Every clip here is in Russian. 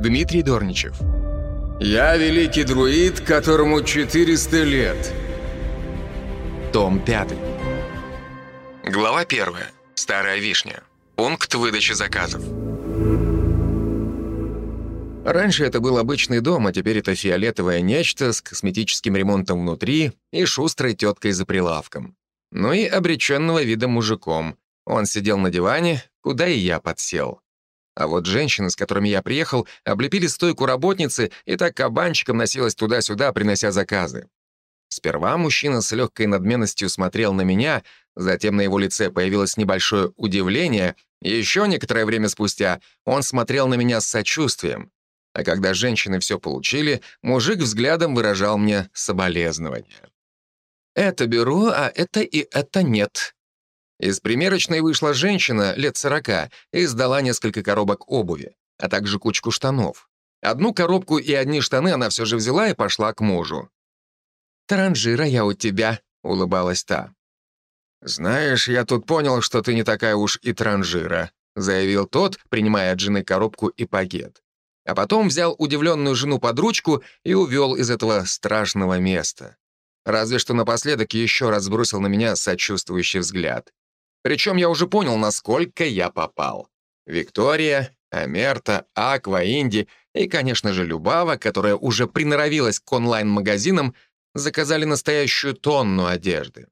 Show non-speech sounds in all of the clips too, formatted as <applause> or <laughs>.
Дмитрий Дорничев. Я великий друид, которому 400 лет. Том 5. Глава 1. Старая вишня. Пункт выдачи заказов. Раньше это был обычный дом, а теперь это фиолетовое нечто с косметическим ремонтом внутри и шустрой теткой за прилавком. Ну и обреченного вида мужиком. Он сидел на диване, куда и я подсел. А вот женщины, с которыми я приехал, облепили стойку работницы и так кабанчиком носилась туда-сюда, принося заказы. Сперва мужчина с легкой надменностью смотрел на меня, затем на его лице появилось небольшое удивление, и еще некоторое время спустя он смотрел на меня с сочувствием. А когда женщины все получили, мужик взглядом выражал мне соболезнования. «Это беру, а это и это нет», из примерочной вышла женщина лет сорока и сдала несколько коробок обуви, а также кучку штанов. Одну коробку и одни штаны она все же взяла и пошла к мужу. «Таранжира я у тебя», — улыбалась та. «Знаешь, я тут понял, что ты не такая уж и транжира», — заявил тот, принимая от жены коробку и пакет. А потом взял удивленную жену под ручку и увел из этого страшного места. Разве что напоследок еще раз сбросил на меня сочувствующий взгляд. Причем я уже понял, насколько я попал. Виктория, Амерта, Аква, Инди и, конечно же, Любава, которая уже приноровилась к онлайн-магазинам, заказали настоящую тонну одежды.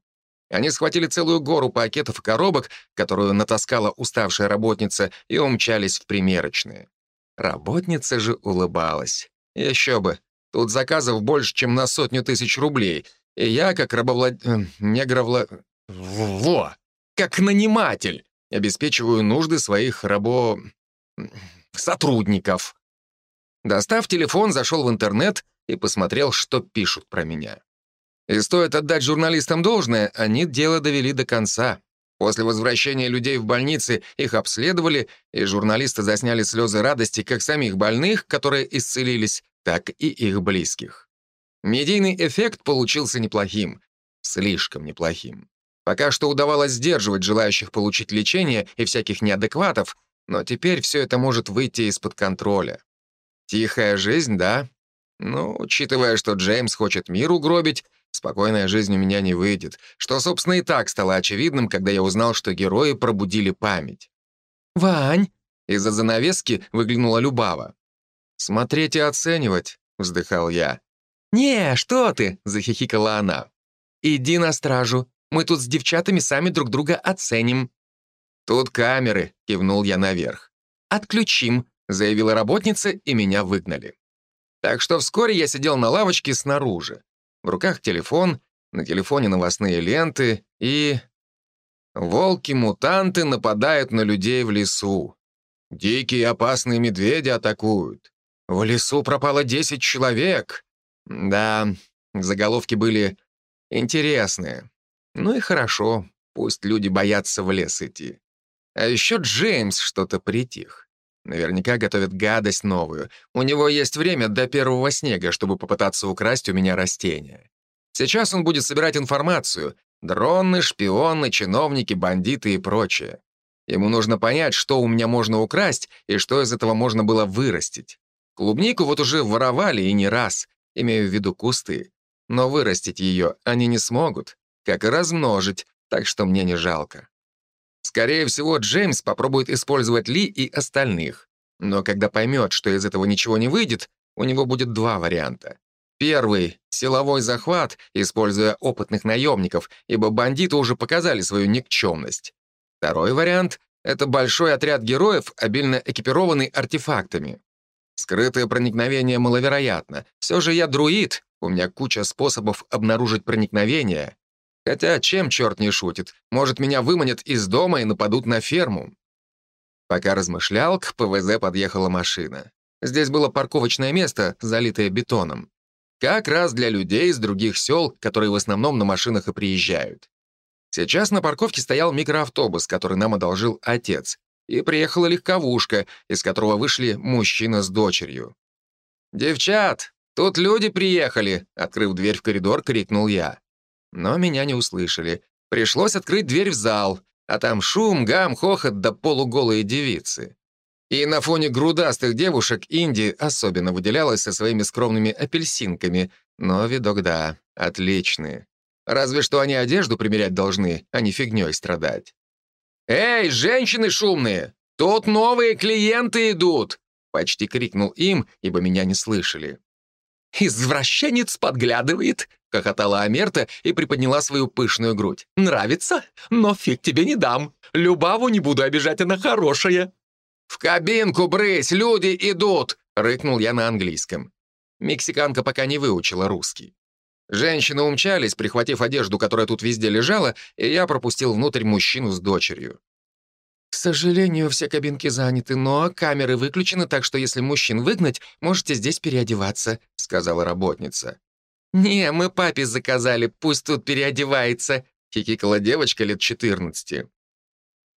Они схватили целую гору пакетов и коробок, которую натаскала уставшая работница, и умчались в примерочные. Работница же улыбалась. Еще бы, тут заказов больше, чем на сотню тысяч рублей, и я, как рабовлад... Э, негровла... Во! Как наниматель, обеспечиваю нужды своих рабо... сотрудников. Достав телефон, зашел в интернет и посмотрел, что пишут про меня. И стоит отдать журналистам должное, они дело довели до конца. После возвращения людей в больницы их обследовали, и журналисты засняли слезы радости как самих больных, которые исцелились, так и их близких. Медийный эффект получился неплохим, слишком неплохим. Пока что удавалось сдерживать желающих получить лечение и всяких неадекватов, но теперь все это может выйти из-под контроля. Тихая жизнь, да? Ну, учитывая, что Джеймс хочет мир угробить, спокойная жизнь у меня не выйдет, что, собственно, и так стало очевидным, когда я узнал, что герои пробудили память. «Вань!» — из-за занавески выглянула Любава. «Смотреть и оценивать», — вздыхал я. «Не, что ты!» — захихикала она. «Иди на стражу, мы тут с девчатами сами друг друга оценим». «Тут камеры», — кивнул я наверх. «Отключим», — заявила работница, и меня выгнали. Так что вскоре я сидел на лавочке снаружи. В руках телефон, на телефоне новостные ленты и... Волки-мутанты нападают на людей в лесу. Дикие опасные медведи атакуют. В лесу пропало 10 человек. Да, заголовки были интересные. Ну и хорошо, пусть люди боятся в лес идти. А еще Джеймс что-то притих. Наверняка готовит гадость новую. У него есть время до первого снега, чтобы попытаться украсть у меня растения. Сейчас он будет собирать информацию. Дроны, шпионы, чиновники, бандиты и прочее. Ему нужно понять, что у меня можно украсть и что из этого можно было вырастить. Клубнику вот уже воровали и не раз, имею в виду кусты. Но вырастить ее они не смогут как и размножить, так что мне не жалко. Скорее всего, Джеймс попробует использовать Ли и остальных. Но когда поймет, что из этого ничего не выйдет, у него будет два варианта. Первый — силовой захват, используя опытных наемников, ибо бандиты уже показали свою никчемность. Второй вариант — это большой отряд героев, обильно экипированный артефактами. Скрытое проникновение маловероятно. Все же я друид, у меня куча способов обнаружить проникновение. Хотя чем черт не шутит? Может, меня выманят из дома и нападут на ферму? Пока размышлял, к ПВЗ подъехала машина. Здесь было парковочное место, залитое бетоном. Как раз для людей из других сел, которые в основном на машинах и приезжают. Сейчас на парковке стоял микроавтобус, который нам одолжил отец, и приехала легковушка, из которого вышли мужчина с дочерью. «Девчат, тут люди приехали!» Открыв дверь в коридор, крикнул я. Но меня не услышали. Пришлось открыть дверь в зал, а там шум, гам, хохот да полуголые девицы. И на фоне грудастых девушек Инди особенно выделялась со своими скромными апельсинками, но видок, да, отличный. Разве что они одежду примерять должны, а не фигней страдать. «Эй, женщины шумные! Тут новые клиенты идут!» Почти крикнул им, ибо меня не слышали. «Извращенец подглядывает!» — хохотала Амерта и приподняла свою пышную грудь. «Нравится? Но фиг тебе не дам. Любаву не буду обижать, она хорошая». «В кабинку брысь, люди идут!» — рыкнул я на английском. Мексиканка пока не выучила русский. Женщины умчались, прихватив одежду, которая тут везде лежала, и я пропустил внутрь мужчину с дочерью. «К сожалению, все кабинки заняты, но камеры выключены, так что если мужчин выгнать, можете здесь переодеваться», — сказала работница. «Не, мы папе заказали, пусть тут переодевается», — хихикала девочка лет 14.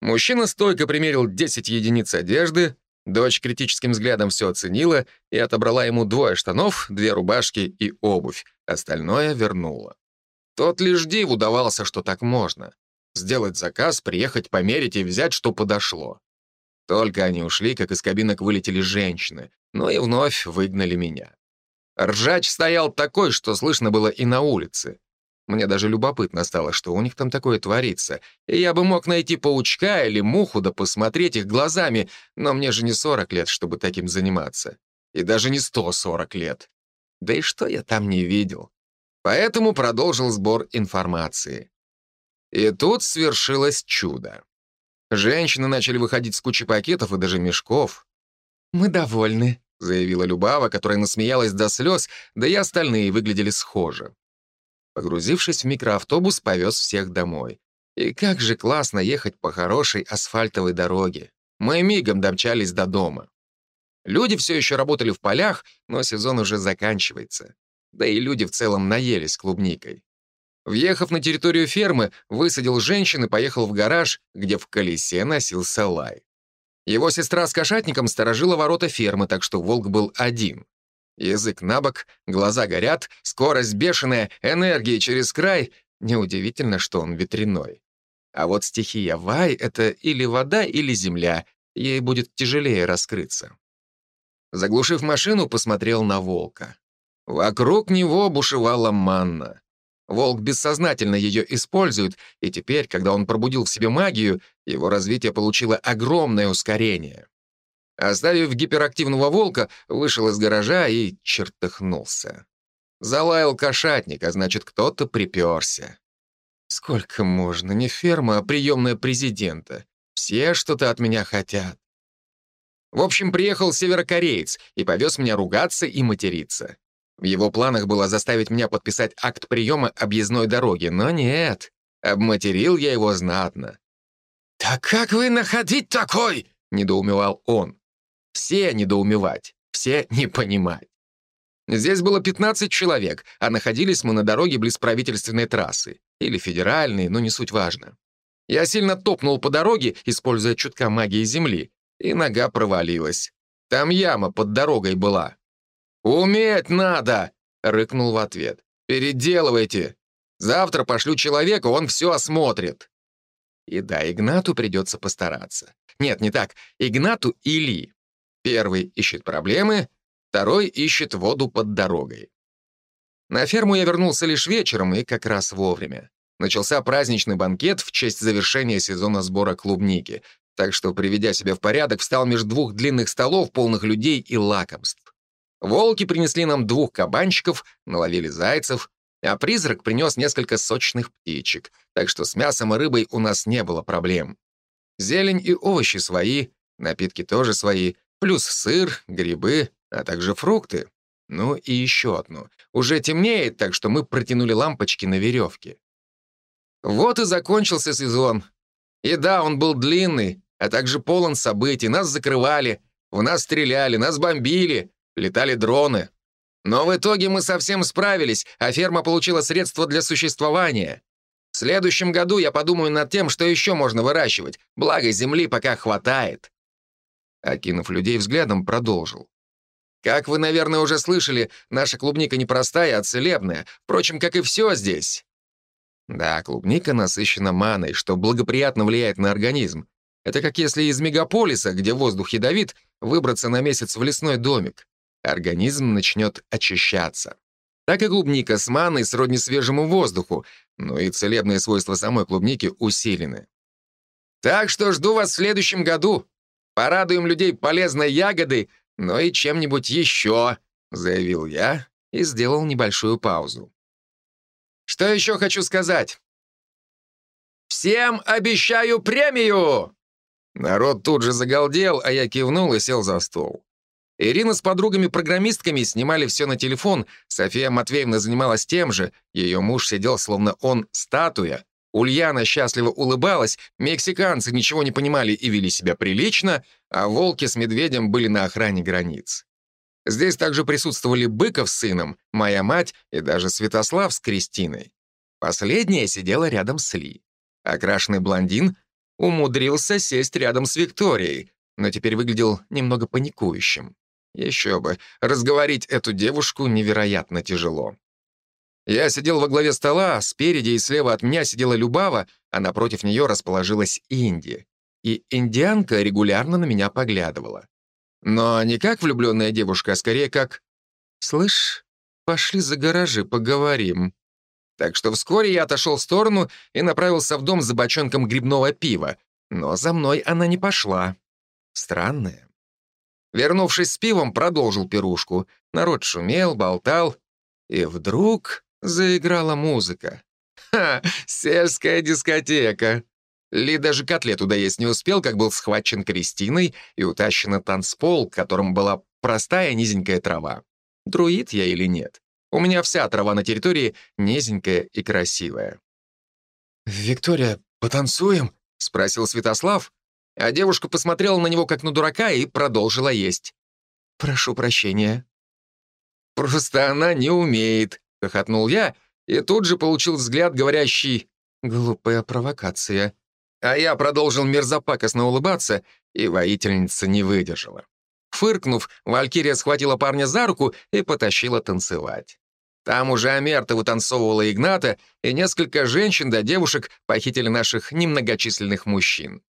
Мужчина стойко примерил 10 единиц одежды, дочь критическим взглядом все оценила и отобрала ему двое штанов, две рубашки и обувь, остальное вернула. Тот лишь диву давался, что так можно сделать заказ, приехать померить и взять, что подошло. Только они ушли, как из кабинок вылетели женщины, но и вновь выгнали меня. Ржач стоял такой, что слышно было и на улице. Мне даже любопытно стало, что у них там такое творится. И я бы мог найти паучка или муху, да посмотреть их глазами, но мне же не 40 лет, чтобы таким заниматься. И даже не 140 лет. Да и что я там не видел. Поэтому продолжил сбор информации. И тут свершилось чудо. Женщины начали выходить с кучи пакетов и даже мешков. «Мы довольны», — заявила Любава, которая насмеялась до слез, да и остальные выглядели схоже. Погрузившись в микроавтобус, повез всех домой. И как же классно ехать по хорошей асфальтовой дороге. Мы мигом домчались до дома. Люди все еще работали в полях, но сезон уже заканчивается. Да и люди в целом наелись клубникой. Въехав на территорию фермы, высадил женщин и поехал в гараж, где в колесе носился лай. Его сестра с кошатником сторожила ворота фермы, так что волк был один. Язык на бок, глаза горят, скорость бешеная, энергия через край. Неудивительно, что он ветряной. А вот стихия Вай — это или вода, или земля. Ей будет тяжелее раскрыться. Заглушив машину, посмотрел на волка. Вокруг него бушевала манна. Волк бессознательно ее использует, и теперь, когда он пробудил в себе магию, его развитие получило огромное ускорение. Оставив гиперактивного волка, вышел из гаража и чертыхнулся. Залаял кошатник, а значит, кто-то приперся. Сколько можно? Не ферма, а приемная президента. Все что-то от меня хотят. В общем, приехал северокореец и повез меня ругаться и материться. В его планах было заставить меня подписать акт приема объездной дороги, но нет, обматерил я его знатно. «Так как вы находить такой?» — недоумевал он. Все недоумевать, все не понимать. Здесь было 15 человек, а находились мы на дороге близ правительственной трассы. Или федеральной, но не суть важно. Я сильно топнул по дороге, используя чутка магии земли, и нога провалилась. Там яма под дорогой была. «Уметь надо!» — рыкнул в ответ. «Переделывайте! Завтра пошлю человека, он все осмотрит!» И да, Игнату придется постараться. Нет, не так. Игнату или. Первый ищет проблемы, второй ищет воду под дорогой. На ферму я вернулся лишь вечером и как раз вовремя. Начался праздничный банкет в честь завершения сезона сбора клубники, так что, приведя себя в порядок, встал между двух длинных столов, полных людей и лакомств. Волки принесли нам двух кабанчиков, наловили зайцев, а призрак принес несколько сочных птичек, так что с мясом и рыбой у нас не было проблем. Зелень и овощи свои, напитки тоже свои, плюс сыр, грибы, а также фрукты. Ну и еще одно. Уже темнеет, так что мы протянули лампочки на веревке. Вот и закончился сезон. И да, он был длинный, а также полон событий. Нас закрывали, в нас стреляли, нас бомбили, летали дроны. Но в итоге мы совсем справились, а ферма получила средства для существования. В следующем году я подумаю над тем, что еще можно выращивать, благо земли пока хватает. Окинув людей взглядом, продолжил. Как вы, наверное, уже слышали, наша клубника не простая, а целебная, впрочем, как и все здесь. Да, клубника насыщена маной, что благоприятно влияет на организм. Это как если из мегаполиса, где воздух ядовит, выбраться на месяц в лесной домик. Организм начнет очищаться. Так и клубника с маной сродни свежему воздуху, но и целебные свойства самой клубники усилены. Так что жду вас в следующем году. Порадуем людей полезной ягодой, но и чем-нибудь еще, заявил я и сделал небольшую паузу. Что еще хочу сказать? Всем обещаю премию! Народ тут же загалдел, а я кивнул и сел за стол. Ирина с подругами-программистками снимали все на телефон, София Матвеевна занималась тем же, ее муж сидел словно он статуя, Ульяна счастливо улыбалась, мексиканцы ничего не понимали и вели себя прилично, а волки с медведем были на охране границ. Здесь также присутствовали Быков с сыном, моя мать и даже Святослав с Кристиной. Последняя сидела рядом с Ли. Окрашенный блондин умудрился сесть рядом с Викторией, но теперь выглядел немного паникующим. Еще бы, разговорить эту девушку невероятно тяжело. Я сидел во главе стола, спереди и слева от меня сидела Любава, а напротив нее расположилась Инди. И индианка регулярно на меня поглядывала. Но не как влюбленная девушка, а скорее как «Слышь, пошли за гаражи, поговорим». Так что вскоре я отошел в сторону и направился в дом за бочонком грибного пива, но за мной она не пошла. Странная. Вернувшись с пивом, продолжил пирушку. Народ шумел, болтал. И вдруг заиграла музыка. Ха, сельская дискотека. Ли даже котлету доесть не успел, как был схвачен Кристиной и утащен на танцпол, которым была простая низенькая трава. Друид я или нет? У меня вся трава на территории низенькая и красивая. «Виктория, потанцуем?» — спросил Святослав, а девушка посмотрела на него как на дурака и продолжила есть. «Прошу прощения». «Просто она не умеет», — хохотнул я, и тут же получил взгляд, говорящий «глупая провокация». А я продолжил мерзопакостно улыбаться, и воительница не выдержала. Фыркнув, Валькирия схватила парня за руку и потащила танцевать. Там уже Амерта вытанцовывала Игната, и несколько женщин да девушек похитили наших немногочисленных мужчин.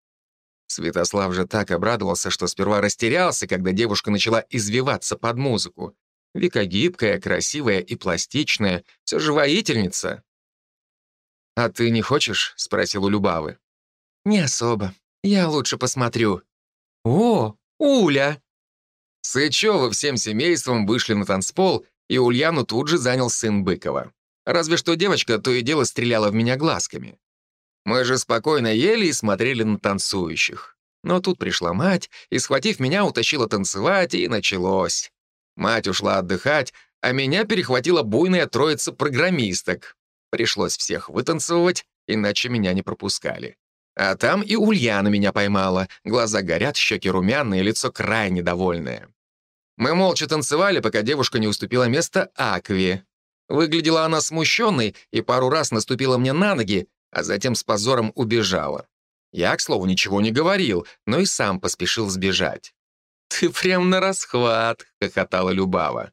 Святослав же так обрадовался, что сперва растерялся, когда девушка начала извиваться под музыку. Вика гибкая, красивая и пластичная, все же воительница. «А ты не хочешь?» — спросил у Любавы. «Не особо. Я лучше посмотрю». «О, Уля!» Сычевы всем семейством вышли на танцпол, и Ульяну тут же занял сын Быкова. Разве что девочка то и дело стреляла в меня глазками. Мы же спокойно ели и смотрели на танцующих. Но тут пришла мать и, схватив меня, утащила танцевать, и началось. Мать ушла отдыхать, а меня перехватила буйная троица программисток. Пришлось всех вытанцевывать, иначе меня не пропускали. А там и Ульяна меня поймала. Глаза горят, щеки румяные, лицо крайне довольное. Мы молча танцевали, пока девушка не уступила место Акве. Выглядела она смущенной и пару раз наступила мне на ноги, а затем с позором убежала. Я, к слову, ничего не говорил, но и сам поспешил сбежать. «Ты прям на расхват», — хохотала Любава.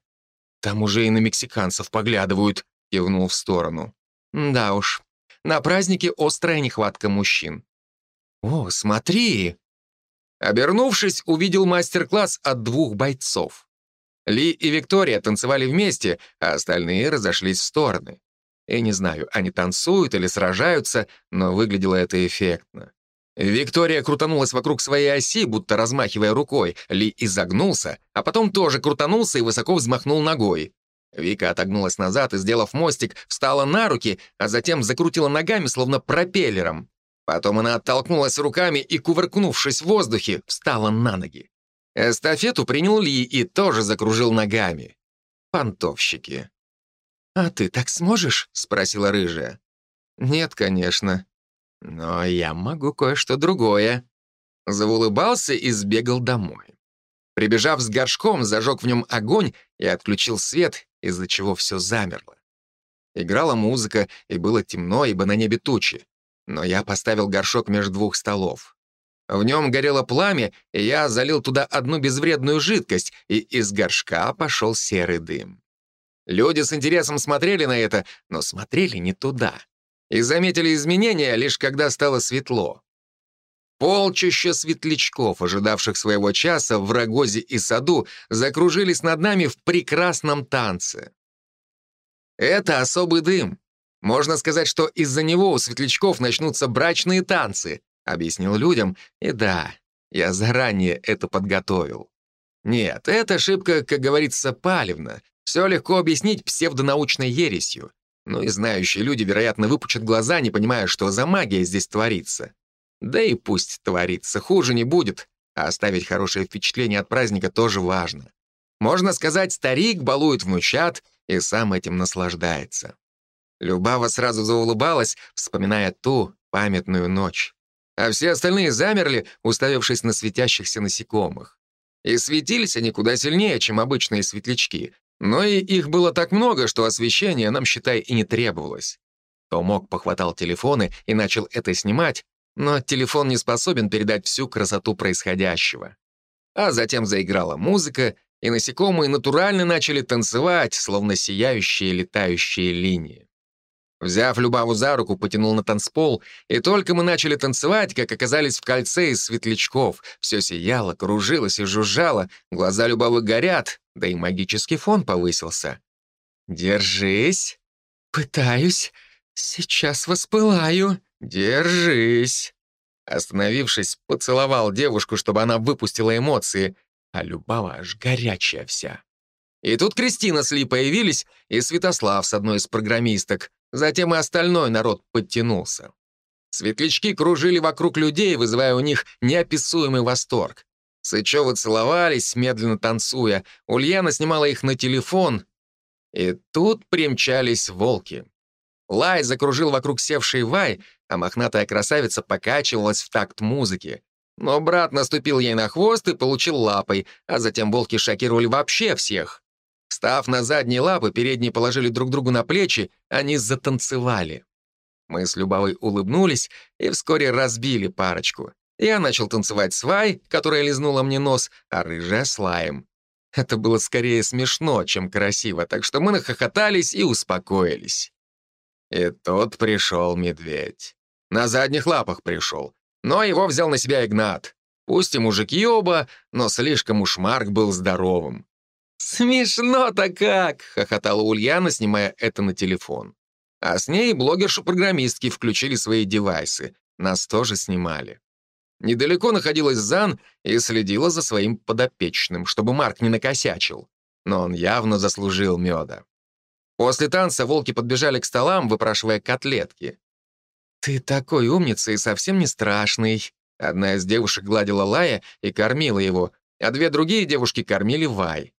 «Там уже и на мексиканцев поглядывают», — кивнул в сторону. «Да уж, на празднике острая нехватка мужчин». «О, смотри!» Обернувшись, увидел мастер-класс от двух бойцов. Ли и Виктория танцевали вместе, а остальные разошлись в стороны. И не знаю, они танцуют или сражаются, но выглядело это эффектно. Виктория крутанулась вокруг своей оси, будто размахивая рукой. Ли изогнулся, а потом тоже крутанулся и высоко взмахнул ногой. Вика отогнулась назад и, сделав мостик, встала на руки, а затем закрутила ногами, словно пропеллером. Потом она оттолкнулась руками и, кувыркнувшись в воздухе, встала на ноги. Эстафету принял Ли и тоже закружил ногами. Понтовщики. «А ты так сможешь?» — спросила рыжая. «Нет, конечно. Но я могу кое-что другое». Заулыбался и сбегал домой. Прибежав с горшком, зажег в нем огонь и отключил свет, из-за чего все замерло. Играла музыка, и было темно, ибо на небе тучи. Но я поставил горшок между двух столов. В нем горело пламя, и я залил туда одну безвредную жидкость, и из горшка пошел серый дым. Люди с интересом смотрели на это, но смотрели не туда. И заметили изменения лишь когда стало светло. Полчища светлячков, ожидавших своего часа в Рогозе и саду, закружились над нами в прекрасном танце. Это особый дым. Можно сказать, что из-за него у светлячков начнутся брачные танцы, объяснил людям, и да, я заранее это подготовил. Нет, эта ошибка, как говорится, палевна. Все легко объяснить псевдонаучной ересью. Ну и знающие люди, вероятно, выпучат глаза, не понимая, что за магия здесь творится. Да и пусть творится, хуже не будет, а оставить хорошее впечатление от праздника тоже важно. Можно сказать, старик балует внучат и сам этим наслаждается. Любава сразу заулыбалась, вспоминая ту памятную ночь. А все остальные замерли, уставившись на светящихся насекомых. И светились они куда сильнее, чем обычные светлячки, но и их было так много, что освещения нам, считай, и не требовалось. Томок похватал телефоны и начал это снимать, но телефон не способен передать всю красоту происходящего. А затем заиграла музыка, и насекомые натурально начали танцевать, словно сияющие летающие линии. Взяв Любаву за руку, потянул на танцпол, и только мы начали танцевать, как оказались в кольце из светлячков. Все сияло, кружилось и жужжало, глаза Любавы горят, да и магический фон повысился. «Держись!» «Пытаюсь. Сейчас воспылаю». «Держись!» Остановившись, поцеловал девушку, чтобы она выпустила эмоции, а Любава аж горячая вся. И тут Кристина с Ли появились, и Святослав с одной из программисток. Затем и остальной народ подтянулся. Светлячки кружили вокруг людей, вызывая у них неописуемый восторг. Сычевы целовались, медленно танцуя. Ульяна снимала их на телефон. И тут примчались волки. Лай закружил вокруг севшей Вай, а мохнатая красавица покачивалась в такт музыки. Но брат наступил ей на хвост и получил лапой, а затем волки шокировали вообще всех. Встав на задние лапы, передние положили друг другу на плечи, они затанцевали. Мы с Любовой улыбнулись и вскоре разбили парочку. Я начал танцевать свай, которая лизнула мне нос, а рыжая — слаем. Это было скорее смешно, чем красиво, так что мы нахохотались и успокоились. И тут пришел медведь. На задних лапах пришел, но его взял на себя Игнат. Пусть и мужики оба, но слишком уж Марк был здоровым. «Смешно-то как!» — хохотала Ульяна, снимая это на телефон. А с ней блогерши-программистки включили свои девайсы. Нас тоже снимали. Недалеко находилась Зан и следила за своим подопечным, чтобы Марк не накосячил. Но он явно заслужил меда. После танца волки подбежали к столам, выпрашивая котлетки. «Ты такой умница и совсем не страшный». Одна из девушек гладила Лая и кормила его, а две другие девушки кормили Вай.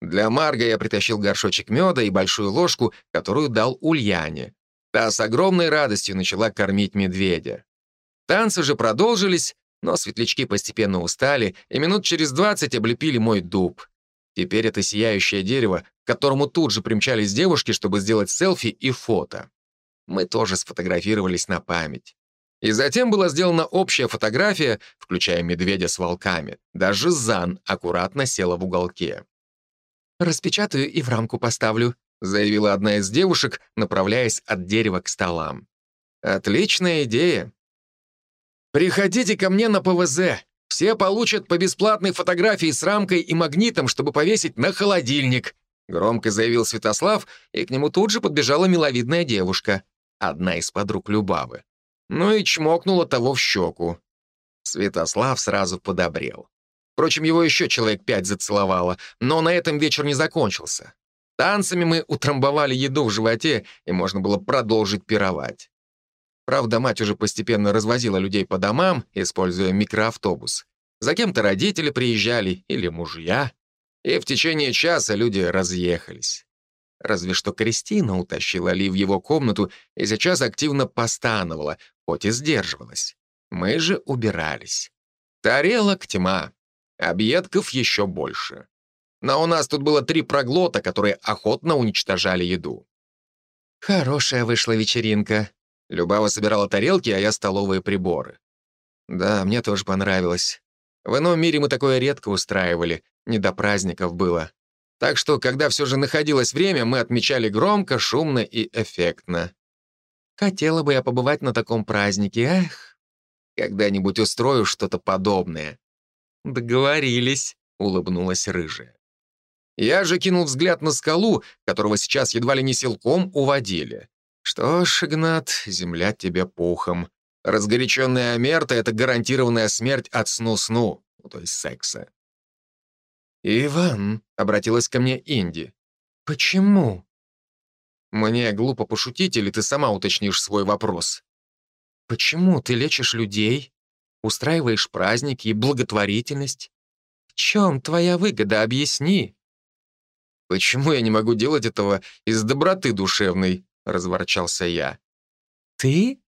Для Марга я притащил горшочек меда и большую ложку, которую дал Ульяне. Та с огромной радостью начала кормить медведя. Танцы же продолжились, но светлячки постепенно устали, и минут через двадцать облепили мой дуб. Теперь это сияющее дерево, к которому тут же примчались девушки, чтобы сделать селфи и фото. Мы тоже сфотографировались на память. И затем была сделана общая фотография, включая медведя с волками. Даже Зан аккуратно села в уголке. «Распечатаю и в рамку поставлю», заявила одна из девушек, направляясь от дерева к столам. «Отличная идея. Приходите ко мне на ПВЗ. Все получат по бесплатной фотографии с рамкой и магнитом, чтобы повесить на холодильник», громко заявил Святослав, и к нему тут же подбежала миловидная девушка, одна из подруг Любавы. Ну и чмокнула того в щеку. Святослав сразу подобрел. Впрочем, его еще человек пять зацеловало, но на этом вечер не закончился. Танцами мы утрамбовали еду в животе, и можно было продолжить пировать. Правда, мать уже постепенно развозила людей по домам, используя микроавтобус. За кем-то родители приезжали или мужья. И в течение часа люди разъехались. Разве что Кристина утащила Ли в его комнату и сейчас активно постановала, хоть и сдерживалась. Мы же убирались. Тарелок тьма. Объедков еще больше. Но у нас тут было три проглота, которые охотно уничтожали еду. Хорошая вышла вечеринка. Любава собирала тарелки, а я столовые приборы. Да, мне тоже понравилось. В ином мире мы такое редко устраивали, не до праздников было. Так что, когда все же находилось время, мы отмечали громко, шумно и эффектно. Хотела бы я побывать на таком празднике, эх. Когда-нибудь устрою что-то подобное». «Договорились», — улыбнулась рыжая. Я же кинул взгляд на скалу, которого сейчас едва ли не силком уводили. Что ж, Игнат, земля тебе пухом. Разгоряченная Амерта — это гарантированная смерть от сну-сну, ну, то есть секса. «Иван», — обратилась ко мне Инди, — «почему?» «Мне глупо пошутить, или ты сама уточнишь свой вопрос?» «Почему ты лечишь людей, устраиваешь праздники и благотворительность? В чем твоя выгода, объясни?» «Почему я не могу делать этого из доброты душевной?» — разворчался я. «Ты?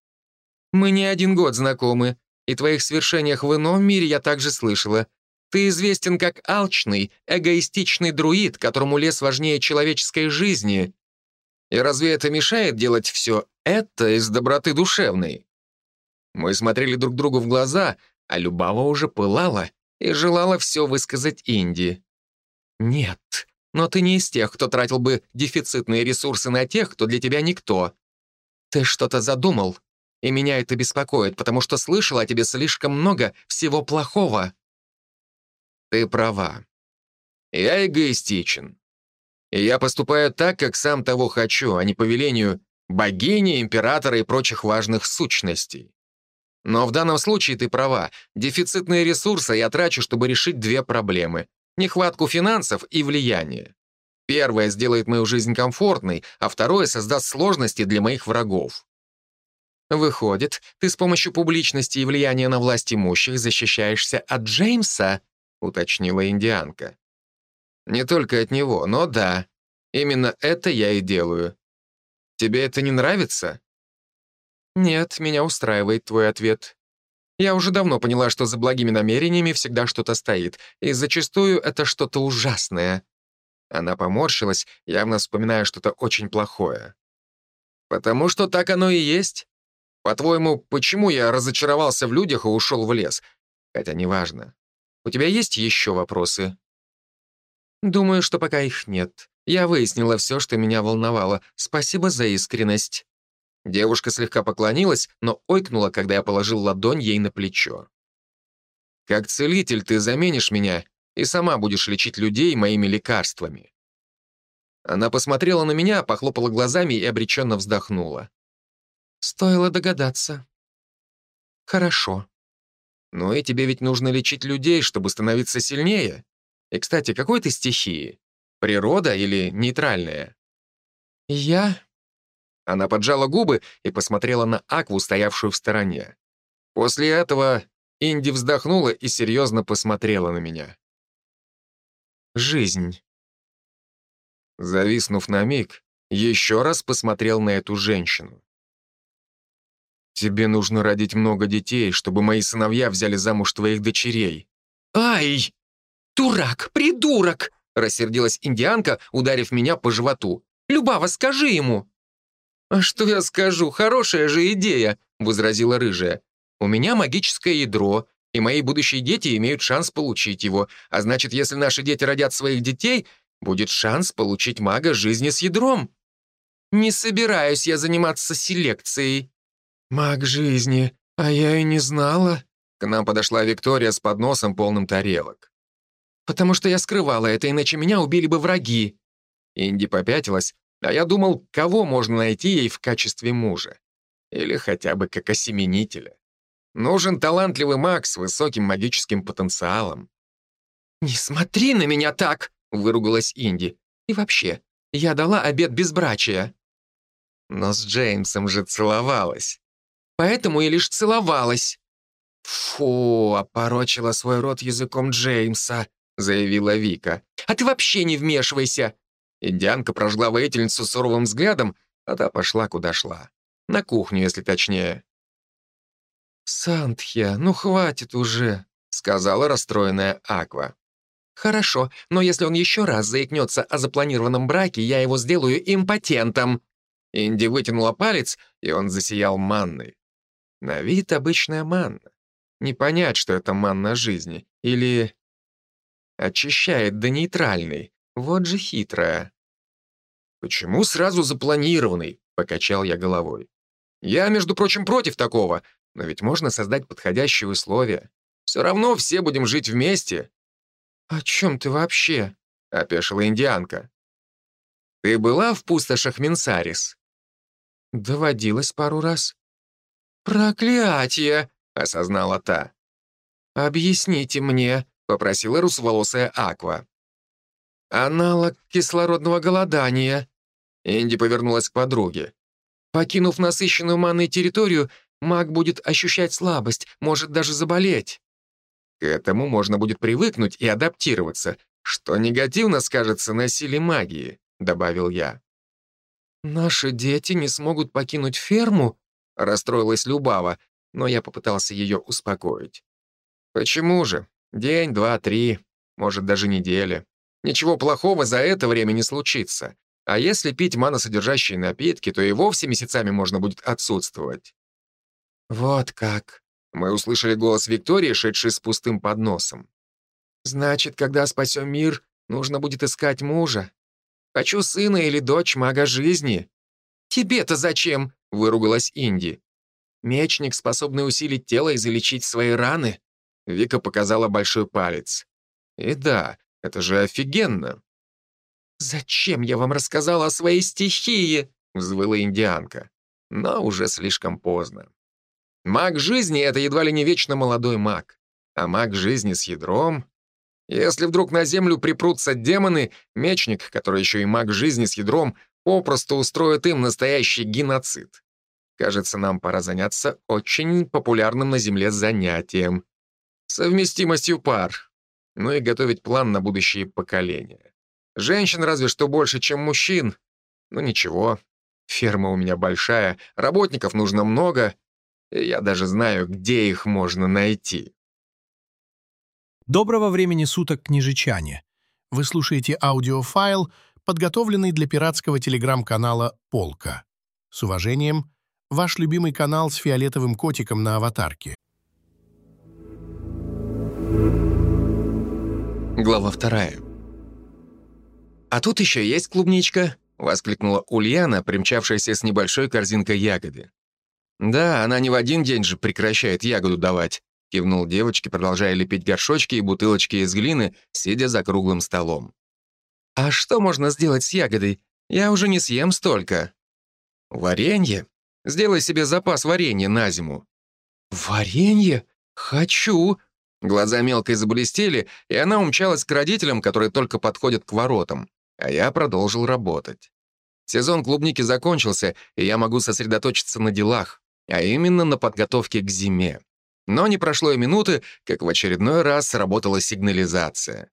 Мы не один год знакомы, и твоих свершениях в ином мире я также слышала. Ты известен как алчный, эгоистичный друид, которому лес важнее человеческой жизни. И разве это мешает делать все это из доброты душевной?» Мы смотрели друг другу в глаза, а Любава уже пылала и желала все высказать Инди. «Нет, но ты не из тех, кто тратил бы дефицитные ресурсы на тех, кто для тебя никто. Ты что-то задумал, и меня это беспокоит, потому что слышал о тебе слишком много всего плохого. Ты права. Я эгоистичен. И я поступаю так, как сам того хочу, а не по велению богини, императора и прочих важных сущностей. Но в данном случае ты права. Дефицитные ресурсы я трачу, чтобы решить две проблемы нехватку финансов и влияния. Первое сделает мою жизнь комфортной, а второе создаст сложности для моих врагов. Выходит, ты с помощью публичности и влияния на власть имущих защищаешься от Джеймса, уточнила индианка. Не только от него, но да. Именно это я и делаю. Тебе это не нравится? Нет, меня устраивает твой ответ. Я уже давно поняла, что за благими намерениями всегда что-то стоит, и зачастую это что-то ужасное. Она поморщилась, явно вспоминая что-то очень плохое. «Потому что так оно и есть. По-твоему, почему я разочаровался в людях и ушел в лес? Хотя неважно. У тебя есть еще вопросы?» «Думаю, что пока их нет. Я выяснила все, что меня волновало. Спасибо за искренность». Девушка слегка поклонилась, но ойкнула, когда я положил ладонь ей на плечо. «Как целитель ты заменишь меня и сама будешь лечить людей моими лекарствами». Она посмотрела на меня, похлопала глазами и обреченно вздохнула. «Стоило догадаться». «Хорошо. Ну и тебе ведь нужно лечить людей, чтобы становиться сильнее. И, кстати, какой ты стихии? Природа или нейтральная?» «Я она поджала губы и посмотрела на Акву, стоявшую в стороне. После этого Инди вздохнула и серьезно посмотрела на меня. «Жизнь». Зависнув на миг, еще раз посмотрел на эту женщину. «Тебе нужно родить много детей, чтобы мои сыновья взяли замуж твоих дочерей». «Ай! Дурак, придурок!» — рассердилась индианка, ударив меня по животу. «Любава, скажи ему!» «А что я скажу? Хорошая же идея!» — возразила рыжая. «У меня магическое ядро, и мои будущие дети имеют шанс получить его. А значит, если наши дети родят своих детей, будет шанс получить мага жизни с ядром. Не собираюсь я заниматься селекцией». «Маг жизни, а я и не знала». К нам подошла Виктория с подносом, полным тарелок. «Потому что я скрывала это, иначе меня убили бы враги». Инди попятилась, а я думал, кого можно найти ей в качестве мужа. Или хотя бы как осеменителя. Нужен талантливый маг с высоким магическим потенциалом. «Не смотри на меня так!» — выругалась Инди. «И вообще, я дала обед безбрачия». Но с Джеймсом же целовалась. Поэтому и лишь целовалась. «Фу, опорочила свой рот языком Джеймса», — заявила Вика. «А ты вообще не вмешивайся. Индианка прожгла воительницу суровым взглядом, а та пошла, куда шла. На кухню, если точнее. «Сантхья, ну хватит уже», — сказала расстроенная Аква. «Хорошо, но если он еще раз заикнется о запланированном браке, я его сделаю импотентом». Инди вытянула палец, и он засиял манной. На вид обычная манна. Не понять, что это манна жизни. Или очищает до нейтральной. Вот же хитрая. «Почему сразу запланированный?» — покачал я головой. «Я, между прочим, против такого. Но ведь можно создать подходящие условия. Все равно все будем жить вместе». «О чем ты вообще?» — опешила индианка. «Ты была в пустошах Минсарис?» «Доводилось пару раз». «Проклятие!» — осознала та. «Объясните мне», — попросила русволосая Аква. «Аналог кислородного голодания». Инди повернулась к подруге. «Покинув насыщенную манной территорию, маг будет ощущать слабость, может даже заболеть. К этому можно будет привыкнуть и адаптироваться, что негативно скажется на силе магии», — добавил я. «Наши дети не смогут покинуть ферму?» — расстроилась Любава, но я попытался ее успокоить. «Почему же? День, два, три, может, даже неделя. Ничего плохого за это время не случится. А если пить маносодержащие напитки, то и вовсе месяцами можно будет отсутствовать». «Вот как!» — мы услышали голос Виктории, шедшей с пустым подносом. «Значит, когда спасем мир, нужно будет искать мужа. Хочу сына или дочь мага жизни». «Тебе-то зачем?» — выругалась Инди. «Мечник, способный усилить тело и залечить свои раны?» Вика показала большой палец. «И да, это же офигенно!» «Зачем я вам рассказала о своей стихии?» — взвыла индианка. Но уже слишком поздно. Маг жизни — это едва ли не вечно молодой маг. А маг жизни с ядром... Если вдруг на Землю припрутся демоны, мечник, который еще и маг жизни с ядром, попросту устроит им настоящий геноцид. Кажется, нам пора заняться очень популярным на Земле занятием совместимостью пар, ну и готовить план на будущие поколения. Женщин разве что больше, чем мужчин. Ну ничего, ферма у меня большая, работников нужно много, и я даже знаю, где их можно найти. Доброго времени суток, княжичане! Вы слушаете аудиофайл, подготовленный для пиратского телеграм-канала «Полка». С уважением, ваш любимый канал с фиолетовым котиком на аватарке. Глава вторая. «А тут еще есть клубничка», — воскликнула Ульяна, примчавшаяся с небольшой корзинкой ягоды. «Да, она не в один день же прекращает ягоду давать», — кивнул девочке, продолжая лепить горшочки и бутылочки из глины, сидя за круглым столом. «А что можно сделать с ягодой? Я уже не съем столько». «Варенье? Сделай себе запас варенья на зиму». «Варенье? Хочу!» Глаза мелкой заблестели, и она умчалась к родителям, которые только подходят к воротам. А я продолжил работать. Сезон клубники закончился, и я могу сосредоточиться на делах, а именно на подготовке к зиме. Но не прошло и минуты, как в очередной раз сработала сигнализация.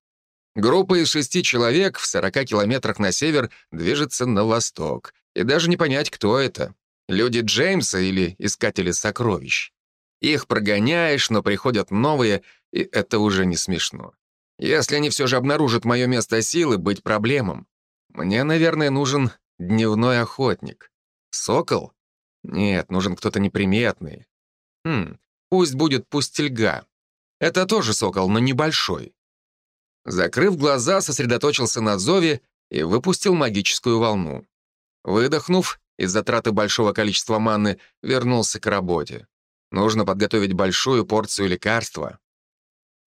Группа из шести человек в 40 километрах на север движется на восток. И даже не понять, кто это. Люди Джеймса или искатели сокровищ. Их прогоняешь, но приходят новые, и это уже не смешно. Если они все же обнаружат мое место силы, быть проблемам. Мне, наверное, нужен дневной охотник. Сокол? Нет, нужен кто-то неприметный. Хм, пусть будет пустельга. Это тоже сокол, но небольшой. Закрыв глаза, сосредоточился на зове и выпустил магическую волну. Выдохнув, из-за траты большого количества маны, вернулся к работе. Нужно подготовить большую порцию лекарства.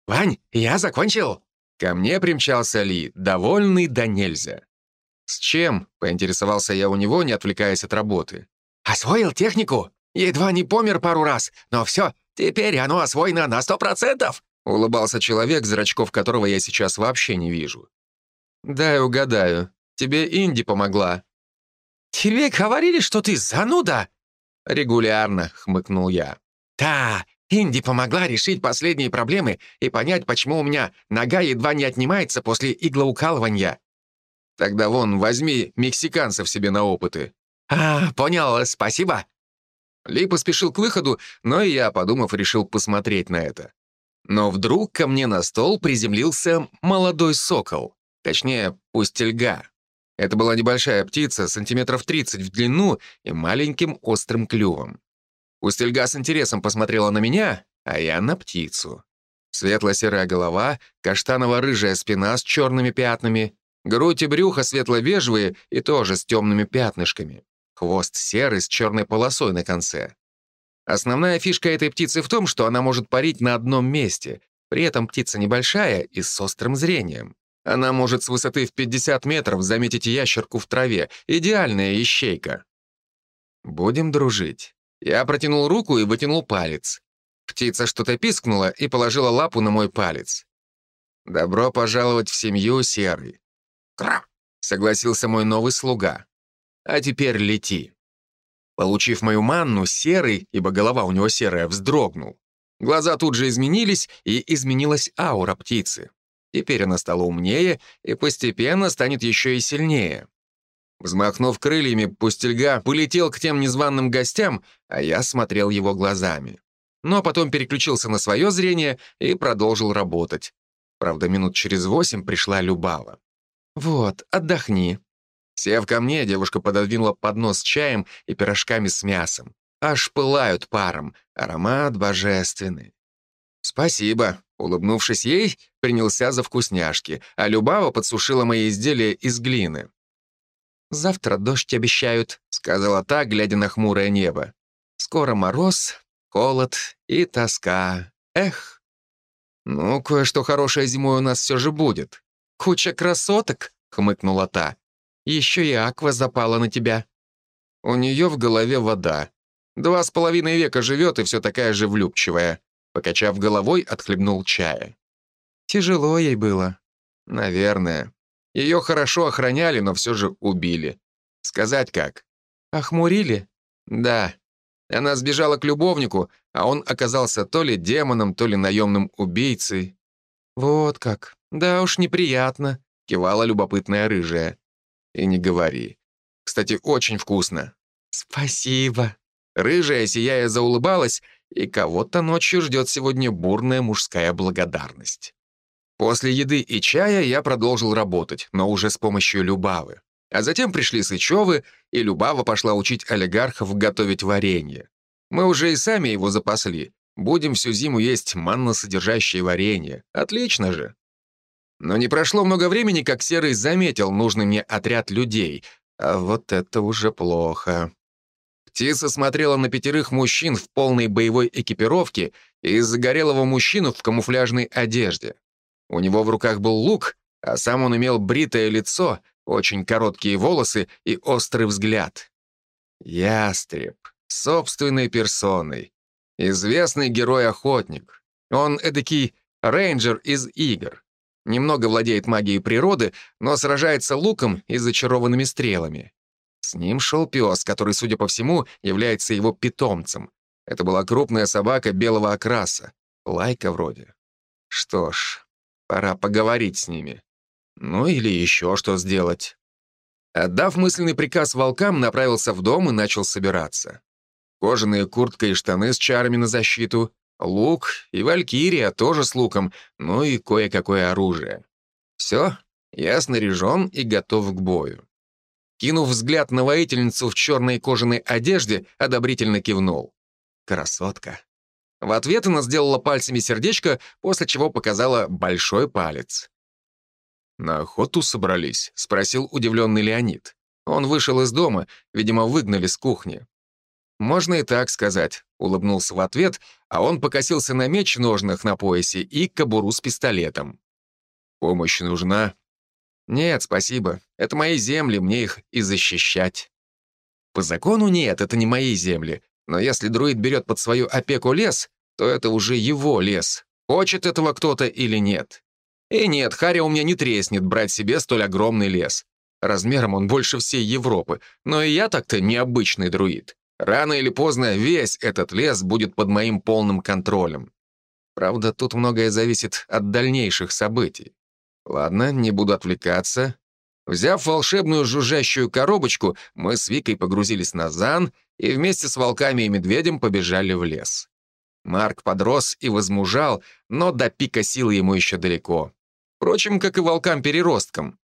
«Вань, я закончил!» Ко мне примчался Ли, довольный да нельзя. «С чем?» — поинтересовался я у него, не отвлекаясь от работы. «Освоил технику. Едва не помер пару раз, но все, теперь оно освоено на сто процентов!» — улыбался человек, зрачков которого я сейчас вообще не вижу. «Дай угадаю. Тебе Инди помогла». «Тебе говорили, что ты зануда?» «Регулярно», — хмыкнул я. «Да, Инди помогла решить последние проблемы и понять, почему у меня нога едва не отнимается после иглоукалывания». «Тогда вон, возьми мексиканцев себе на опыты». «А, понял, спасибо». Ли поспешил к выходу, но и я, подумав, решил посмотреть на это. Но вдруг ко мне на стол приземлился молодой сокол, точнее, пустельга. Это была небольшая птица, сантиметров 30 в длину и маленьким острым клювом. Устельга с интересом посмотрела на меня, а я на птицу. Светло-серая голова, каштаново-рыжая спина с черными пятнами, грудь и брюхо светло-бежевые и тоже с темными пятнышками. Хвост серый с черной полосой на конце. Основная фишка этой птицы в том, что она может парить на одном месте. При этом птица небольшая и с острым зрением. Она может с высоты в 50 метров заметить ящерку в траве. Идеальная ищейка. Будем дружить. Я протянул руку и вытянул палец. Птица что-то пискнула и положила лапу на мой палец. «Добро пожаловать в семью, Серый». «Кра!» — согласился мой новый слуга. «А теперь лети». Получив мою манну, Серый, ибо голова у него серая, вздрогнул. Глаза тут же изменились, и изменилась аура птицы. Теперь она стала умнее и постепенно станет еще и сильнее. Взмахнув крыльями, пустельга полетел к тем незваным гостям, а я смотрел его глазами. Но потом переключился на свое зрение и продолжил работать. Правда, минут через восемь пришла Любава. «Вот, отдохни». Сев ко мне, девушка пододвинула поднос с чаем и пирожками с мясом. Аж пылают паром, аромат божественный. «Спасибо», — улыбнувшись ей, принялся за вкусняшки, а Любава подсушила мои изделия из глины. «Завтра дождь обещают», — сказала та, глядя на хмурое небо. «Скоро мороз, холод и тоска. Эх!» «Ну, кое-что хорошее зимой у нас все же будет. Куча красоток», — хмыкнула та. «Еще и аква запала на тебя». У нее в голове вода. Два с половиной века живет и все такая же влюбчивая. Покачав головой, отхлебнул чая. Тяжело ей было. Наверное. Ее хорошо охраняли, но все же убили. Сказать как? Охмурили? Да. Она сбежала к любовнику, а он оказался то ли демоном, то ли наемным убийцей. Вот как. Да уж неприятно, кивала любопытная рыжая. И не говори. Кстати, очень вкусно. Спасибо. Рыжая, сияя, заулыбалась, и кого-то ночью ждет сегодня бурная мужская благодарность. После еды и чая я продолжил работать, но уже с помощью Любавы. А затем пришли Сычевы, и Любава пошла учить олигархов готовить варенье. Мы уже и сами его запасли. Будем всю зиму есть манносодержащее варенье. Отлично же. Но не прошло много времени, как Серый заметил нужный мне отряд людей. А вот это уже плохо. Птица смотрела на пятерых мужчин в полной боевой экипировке и загорелого мужчину в камуфляжной одежде. У него в руках был лук, а сам он имел бритое лицо, очень короткие волосы и острый взгляд. Ястреб, собственной персоной. Известный герой-охотник. Он эдакий рейнджер из игр. Немного владеет магией природы, но сражается луком и зачарованными стрелами. С ним шел пес, который, судя по всему, является его питомцем. Это была крупная собака белого окраса. Лайка вроде. Что ж, Пора поговорить с ними. Ну или еще что сделать. Отдав мысленный приказ волкам, направился в дом и начал собираться. Кожаные куртка и штаны с чарами на защиту, лук и валькирия тоже с луком, ну и кое-какое оружие. Все, я снаряжен и готов к бою. Кинув взгляд на воительницу в черной кожаной одежде, одобрительно кивнул. Красотка. В ответ она сделала пальцами сердечко, после чего показала большой палец. «На охоту собрались?» — спросил удивленный Леонид. Он вышел из дома, видимо, выгнали с кухни. «Можно и так сказать», — улыбнулся в ответ, а он покосился на меч в ножнах на поясе и кобуру с пистолетом. «Помощь нужна?» «Нет, спасибо. Это мои земли, мне их и защищать». «По закону нет, это не мои земли. Но если друид берет под свою опеку лес, то это уже его лес. Хочет этого кто-то или нет. И нет, Харри у меня не треснет брать себе столь огромный лес. Размером он больше всей Европы, но и я так-то необычный друид. Рано или поздно весь этот лес будет под моим полным контролем. Правда, тут многое зависит от дальнейших событий. Ладно, не буду отвлекаться. Взяв волшебную жужжащую коробочку, мы с Викой погрузились на Зан и вместе с волками и медведем побежали в лес. Марк подрос и возмужал, но до пика силы ему еще далеко. Впрочем, как и волкам-переросткам.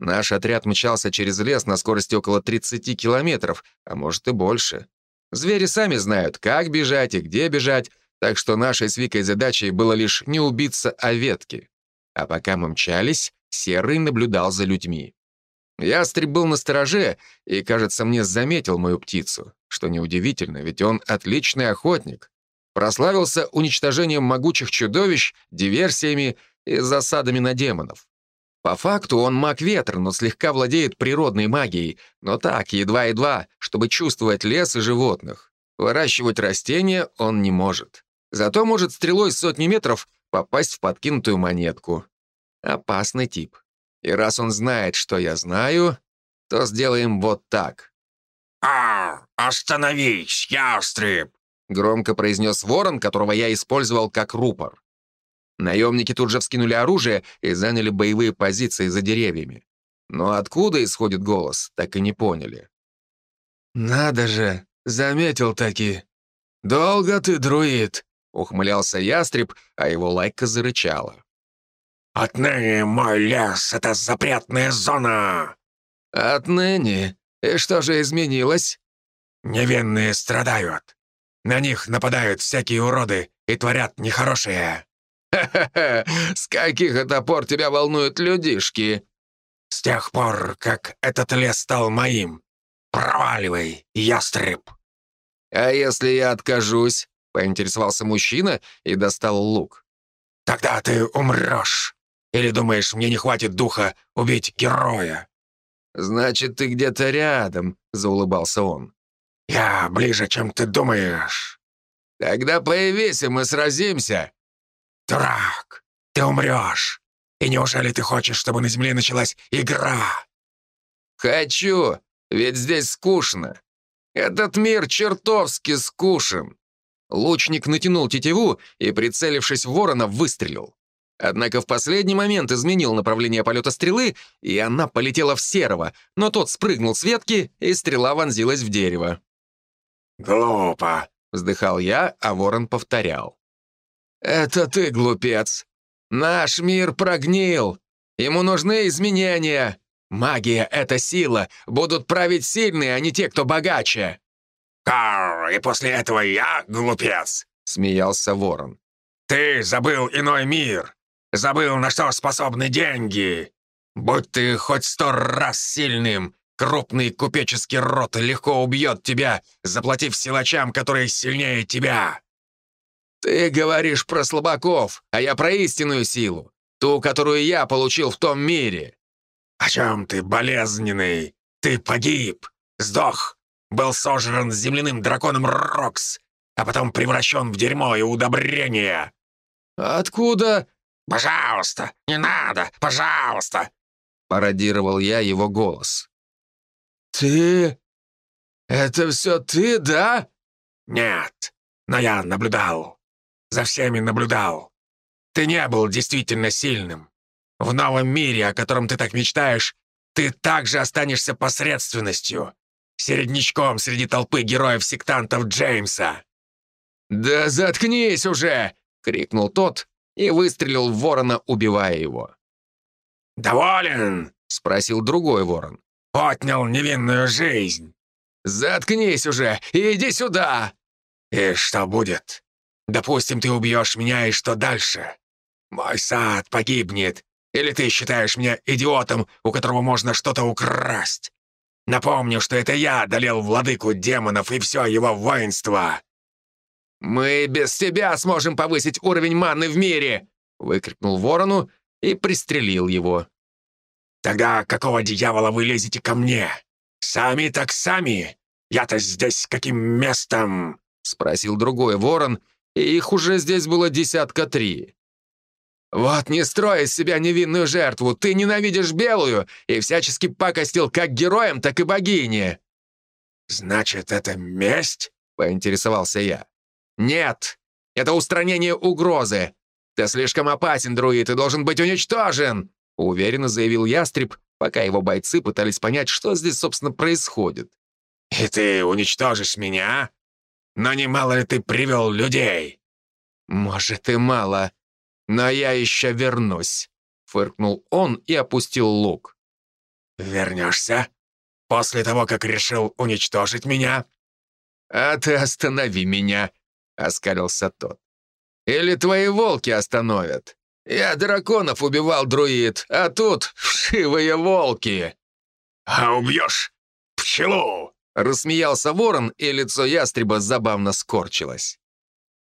Наш отряд мчался через лес на скорости около 30 километров, а может и больше. Звери сами знают, как бежать и где бежать, так что нашей с Викой задачей было лишь не убиться о ветке. А пока мы мчались, Серый наблюдал за людьми. Ястреб был на стороже и, кажется, мне заметил мою птицу. что неудивительно, ведь он отличный охотник. Прославился уничтожением могучих чудовищ, диверсиями и засадами на демонов. По факту он маг ветра, но слегка владеет природной магией, но так, едва-едва, чтобы чувствовать лес и животных. Выращивать растения он не может. Зато может стрелой сотни метров попасть в подкинутую монетку. Опасный тип. И раз он знает, что я знаю, то сделаем вот так. «А, остановись, ястреб!» — громко произнес ворон, которого я использовал как рупор. Наемники тут же вскинули оружие и заняли боевые позиции за деревьями. Но откуда исходит голос, так и не поняли. «Надо же, заметил таки. Долго ты, друид!» — ухмылялся ястреб, а его лайка зарычала. «Отныне мой лес — это запретная зона!» «Отныне? И что же изменилось?» «Невинные страдают. На них нападают всякие уроды и творят нехорошее». «Ха-ха-ха! С каких это пор тебя волнуют людишки?» «С тех пор, как этот лес стал моим. Проваливай, ястреб!» «А если я откажусь?» — поинтересовался мужчина и достал лук. «Тогда ты умрешь. Или думаешь, мне не хватит духа убить героя?» «Значит, ты где-то рядом», — заулыбался он. «Я ближе, чем ты думаешь». «Тогда появись, и мы сразимся». «Дурак, ты умрешь. И неужели ты хочешь, чтобы на Земле началась игра?» «Хочу, ведь здесь скучно. Этот мир чертовски скучен». Лучник натянул тетиву и, прицелившись в ворона, выстрелил. Однако в последний момент изменил направление полета стрелы, и она полетела в серого, но тот спрыгнул с ветки, и стрела вонзилась в дерево. «Глупо», — вздыхал я, а ворон повторял. «Это ты, глупец. Наш мир прогнил. Ему нужны изменения. Магия — это сила. Будут править сильные, а не те, кто богаче». «Карр, и после этого я глупец», — смеялся ворон. «Ты забыл иной мир. Забыл, на что способны деньги. Будь ты хоть сто раз сильным, крупный купеческий род легко убьет тебя, заплатив силачам, которые сильнее тебя». «Ты говоришь про слабаков, а я про истинную силу, ту, которую я получил в том мире». «О чем ты, болезненный? Ты погиб, сдох, был сожран земляным драконом Рокс, а потом превращен в дерьмо и удобрение». «Откуда?» «Пожалуйста, не надо, пожалуйста!» Пародировал я его голос. «Ты? Это все ты, да?» «Нет, но я наблюдал. За всеми наблюдал. Ты не был действительно сильным. В новом мире, о котором ты так мечтаешь, ты также останешься посредственностью, середнячком среди толпы героев-сектантов Джеймса». «Да заткнись уже!» — крикнул тот, и выстрелил в ворона, убивая его. «Доволен?» — спросил другой ворон. «Отнял невинную жизнь». «Заткнись уже и иди сюда!» «И что будет? Допустим, ты убьешь меня, и что дальше? Мой сад погибнет. Или ты считаешь меня идиотом, у которого можно что-то украсть? Напомню, что это я одолел владыку демонов и все его воинство. «Мы без тебя сможем повысить уровень маны в мире!» — выкрикнул ворону и пристрелил его. «Тогда какого дьявола вы лезете ко мне? Сами так сами! Я-то здесь каким местом?» — спросил другой ворон, и их уже здесь было десятка три. «Вот не строй из себя невинную жертву, ты ненавидишь белую и всячески пакостил как героям, так и богине!» «Значит, это месть?» — поинтересовался я. «Нет, это устранение угрозы. Ты слишком опасен, друид, и должен быть уничтожен!» Уверенно заявил ястреб, пока его бойцы пытались понять, что здесь, собственно, происходит. «И ты уничтожишь меня? Но немало ли ты привел людей?» «Может, и мало, но я еще вернусь», — фыркнул он и опустил лук. «Вернешься? После того, как решил уничтожить меня?» «А ты останови меня», оскалился тот. «Или твои волки остановят? Я драконов убивал, друид, а тут вшивые волки!» «А убьешь пчелу?» — Рассмеялся ворон, и лицо ястреба забавно скорчилось.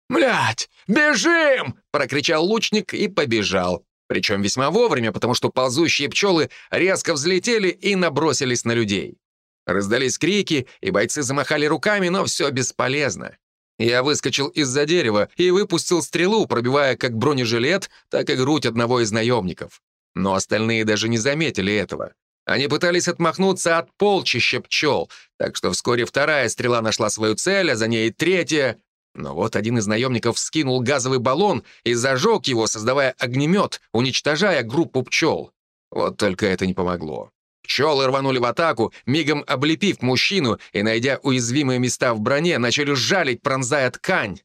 «Млядь, бежим!» — прокричал лучник и побежал. Причем весьма вовремя, потому что ползущие пчелы резко взлетели и набросились на людей. Раздались крики, и бойцы замахали руками, но все бесполезно. Я выскочил из-за дерева и выпустил стрелу, пробивая как бронежилет, так и грудь одного из наемников. Но остальные даже не заметили этого. Они пытались отмахнуться от полчища пчел, так что вскоре вторая стрела нашла свою цель, а за ней третья. Но вот один из наемников скинул газовый баллон и зажег его, создавая огнемет, уничтожая группу пчел. Вот только это не помогло. Пчелы рванули в атаку, мигом облепив мужчину и, найдя уязвимые места в броне, начали жалить, пронзая ткань.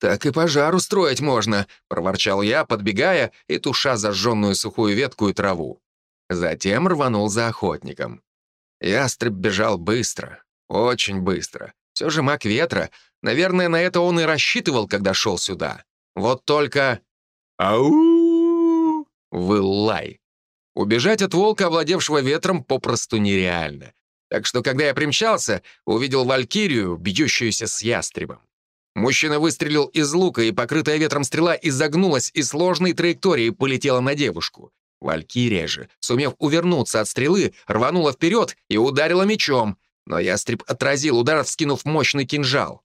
«Так и пожар устроить можно», — проворчал я, подбегая и туша зажженную сухую ветку и траву. Затем рванул за охотником. Ястреб бежал быстро, очень быстро. Все же маг ветра. Наверное, на это он и рассчитывал, когда шел сюда. Вот только... «Ау!» — выл лай. Убежать от волка, овладевшего ветром, попросту нереально. Так что, когда я примчался, увидел валькирию, бьющуюся с ястребом. Мужчина выстрелил из лука, и покрытая ветром стрела изогнулась и сложной траекторией полетела на девушку. Валькирия же, сумев увернуться от стрелы, рванула вперед и ударила мечом, но ястреб отразил удар, вскинув мощный кинжал.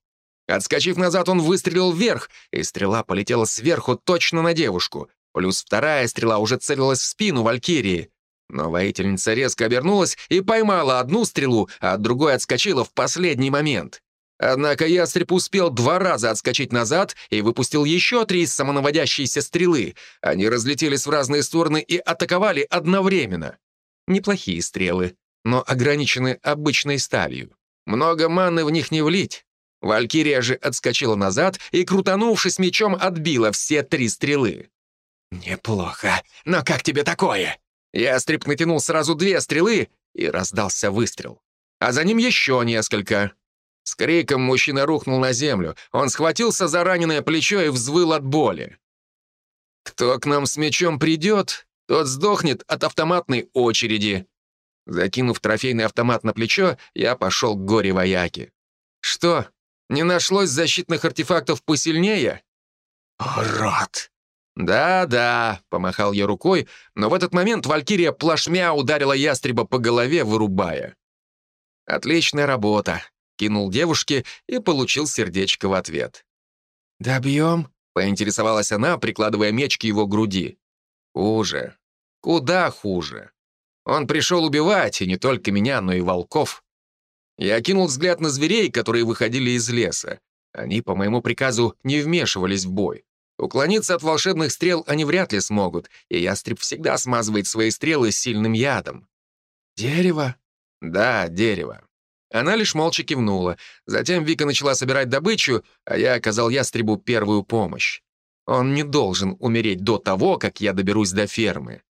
Отскочив назад, он выстрелил вверх, и стрела полетела сверху точно на девушку. Плюс вторая стрела уже целилась в спину Валькирии. Но воительница резко обернулась и поймала одну стрелу, а от другой отскочила в последний момент. Однако ястреб успел два раза отскочить назад и выпустил еще три самонаводящиеся стрелы. Они разлетелись в разные стороны и атаковали одновременно. Неплохие стрелы, но ограничены обычной сталью. Много маны в них не влить. Валькирия же отскочила назад и, крутанувшись мечом, отбила все три стрелы. «Неплохо. Но как тебе такое?» Ястреб натянул сразу две стрелы, и раздался выстрел. А за ним еще несколько. С криком мужчина рухнул на землю. Он схватился за раненое плечо и взвыл от боли. «Кто к нам с мечом придет, тот сдохнет от автоматной очереди». Закинув трофейный автомат на плечо, я пошел к горе-вояке. «Что, не нашлось защитных артефактов посильнее?» «Урод!» «Да-да», — помахал я рукой, но в этот момент Валькирия плашмя ударила ястреба по голове, вырубая. «Отличная работа кинул девушке и получил сердечко в ответ. «Добьем?» — поинтересовалась она, прикладывая меч к его груди. «Хуже. Куда хуже. Он пришел убивать, и не только меня, но и волков». Я кинул взгляд на зверей, которые выходили из леса. Они, по моему приказу, не вмешивались в бой. Уклониться от волшебных стрел они вряд ли смогут, и ястреб всегда смазывает свои стрелы сильным ядом. «Дерево?» «Да, дерево. Она лишь молча кивнула. Затем Вика начала собирать добычу, а я оказал ястребу первую помощь. Он не должен умереть до того, как я доберусь до фермы.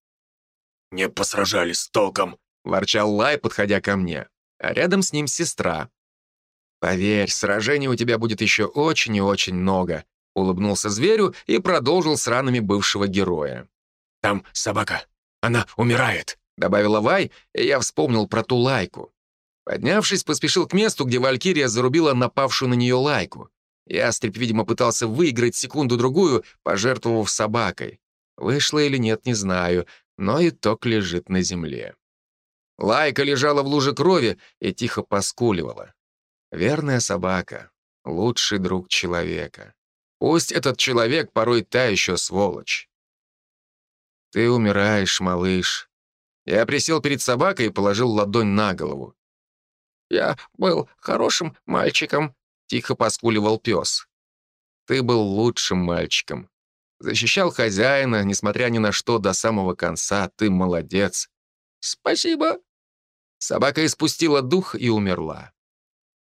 «Не посражались с толком», — ворчал Лай, подходя ко мне. А рядом с ним сестра. «Поверь, сражений у тебя будет еще очень и очень много», — улыбнулся зверю и продолжил с ранами бывшего героя. «Там собака. Она умирает», — добавила Вай, и я вспомнил про ту лайку. Поднявшись, поспешил к месту, где Валькирия зарубила напавшую на нее лайку. Ястреб, видимо, пытался выиграть секунду-другую, пожертвовав собакой. Вышло или нет, не знаю, но итог лежит на земле. Лайка лежала в луже крови и тихо поскуливала. Верная собака, лучший друг человека. Пусть этот человек порой та еще сволочь. Ты умираешь, малыш. Я присел перед собакой и положил ладонь на голову. «Я был хорошим мальчиком», — тихо поскуливал пес. «Ты был лучшим мальчиком. Защищал хозяина, несмотря ни на что, до самого конца. Ты молодец». «Спасибо». Собака испустила дух и умерла.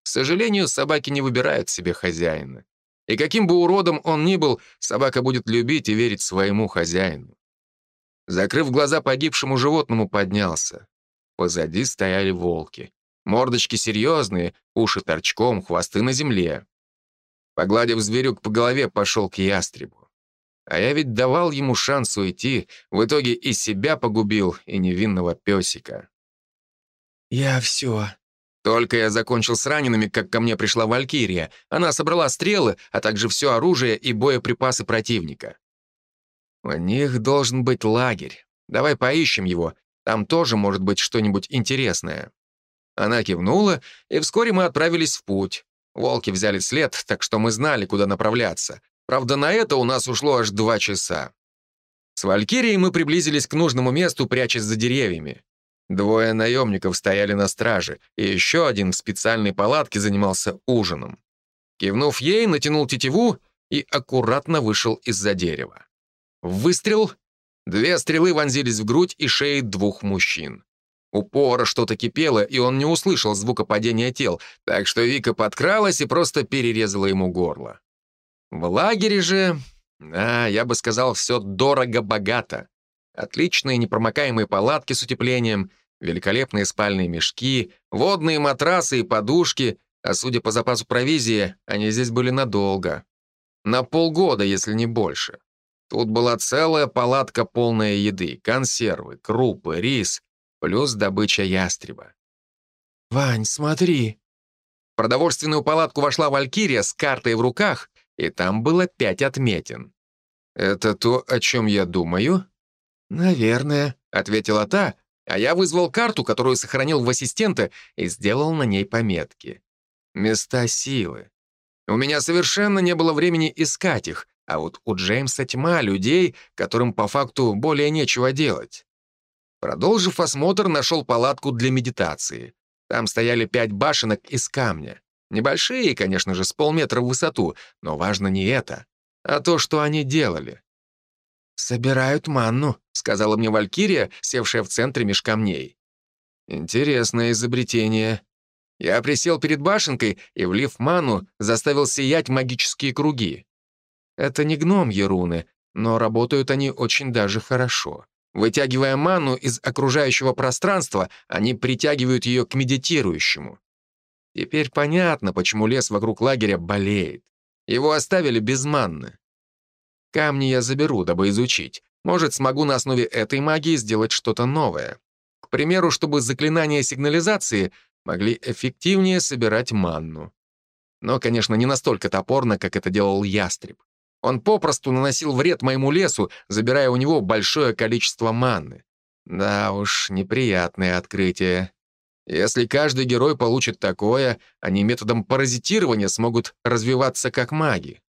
К сожалению, собаки не выбирают себе хозяина. И каким бы уродом он ни был, собака будет любить и верить своему хозяину. Закрыв глаза погибшему животному, поднялся. Позади стояли волки. Мордочки серьезные, уши торчком, хвосты на земле. Погладив зверюк по голове, пошел к ястребу. А я ведь давал ему шанс уйти, в итоге и себя погубил, и невинного песика. «Я все. Только я закончил с ранеными, как ко мне пришла Валькирия. Она собрала стрелы, а также все оружие и боеприпасы противника. У них должен быть лагерь. Давай поищем его. Там тоже может быть что-нибудь интересное. Она кивнула, и вскоре мы отправились в путь. Волки взяли след, так что мы знали, куда направляться. Правда, на это у нас ушло аж два часа. С Валькирией мы приблизились к нужному месту, прячась за деревьями. Двое наемников стояли на страже, и еще один в специальной палатке занимался ужином. Кивнув ей, натянул тетиву и аккуратно вышел из-за дерева. Выстрел. Две стрелы вонзились в грудь и шеи двух мужчин. Упора что-то кипело, и он не услышал звука падения тел, так что Вика подкралась и просто перерезала ему горло. В лагере же, да, я бы сказал, все дорого-богато. Отличные непромокаемые палатки с утеплением, великолепные спальные мешки, водные матрасы и подушки, а судя по запасу провизии, они здесь были надолго. На полгода, если не больше. Тут была целая палатка полная еды, консервы, крупы, рис, плюс добыча ястреба. «Вань, смотри!» В продовольственную палатку вошла Валькирия с картой в руках, и там было пять отметин. «Это то, о чем я думаю?» «Наверное», — ответила та, а я вызвал карту, которую сохранил в ассистента, и сделал на ней пометки. Места силы. У меня совершенно не было времени искать их, а вот у Джеймса тьма людей, которым по факту более нечего делать. Продолжив осмотр, нашел палатку для медитации. Там стояли пять башенок из камня. Небольшие, конечно же, с полметра в высоту, но важно не это, а то, что они делали. «Собирают манну», — сказала мне Валькирия, севшая в центре меж камней. Интересное изобретение. Я присел перед башенкой и, влив ману, заставил сиять магические круги. Это не гном Еруны, но работают они очень даже хорошо. Вытягивая ману из окружающего пространства, они притягивают ее к медитирующему. Теперь понятно, почему лес вокруг лагеря болеет. Его оставили без манны. Камни я заберу, дабы изучить. Может, смогу на основе этой магии сделать что-то новое. К примеру, чтобы заклинания сигнализации могли эффективнее собирать манну. Но, конечно, не настолько топорно, как это делал ястреб. Он попросту наносил вред моему лесу, забирая у него большое количество манны. Да уж, неприятное открытие. Если каждый герой получит такое, они методом паразитирования смогут развиваться как маги.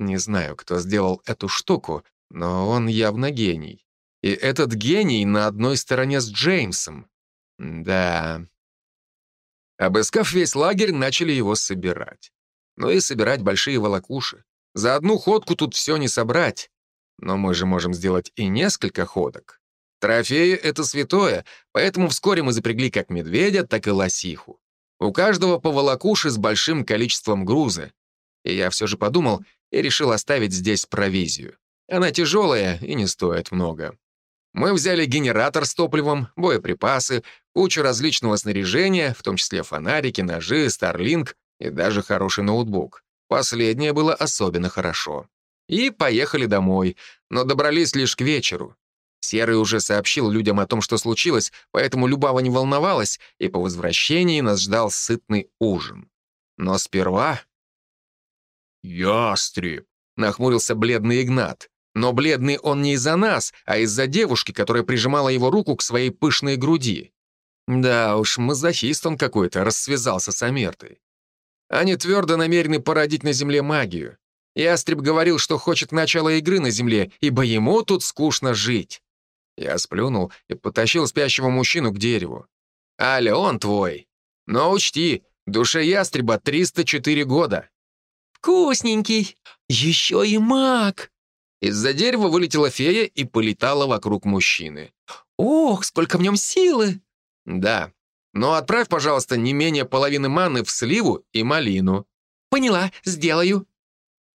Не знаю, кто сделал эту штуку, но он явно гений. И этот гений на одной стороне с Джеймсом. Да. Обыскав весь лагерь, начали его собирать. Ну и собирать большие волокуши. За одну ходку тут все не собрать. Но мы же можем сделать и несколько ходок. Трофеи — это святое, поэтому вскоре мы запрягли как медведя, так и лосиху. У каждого по волокуше с большим количеством груза. И я все же подумал и решил оставить здесь провизию. Она тяжелая и не стоит много. Мы взяли генератор с топливом, боеприпасы, кучу различного снаряжения, в том числе фонарики, ножи, старлинг и даже хороший ноутбук. Последнее было особенно хорошо. И поехали домой, но добрались лишь к вечеру. Серый уже сообщил людям о том, что случилось, поэтому Любава не волновалась, и по возвращении нас ждал сытный ужин. Но сперва... «Ястреб!» — нахмурился бледный Игнат. Но бледный он не из-за нас, а из-за девушки, которая прижимала его руку к своей пышной груди. Да уж, мазохист он какой-то, рассвязался с Амертой. Они твердо намерены породить на Земле магию. Ястреб говорил, что хочет начала игры на Земле, ибо ему тут скучно жить. Я сплюнул и потащил спящего мужчину к дереву. «Аля, он твой. Но учти, душе ястреба 304 года». «Вкусненький! Еще и маг!» Из-за дерева вылетела фея и полетала вокруг мужчины. «Ох, сколько в нем силы!» «Да, но отправь, пожалуйста, не менее половины маны в сливу и малину». «Поняла, сделаю».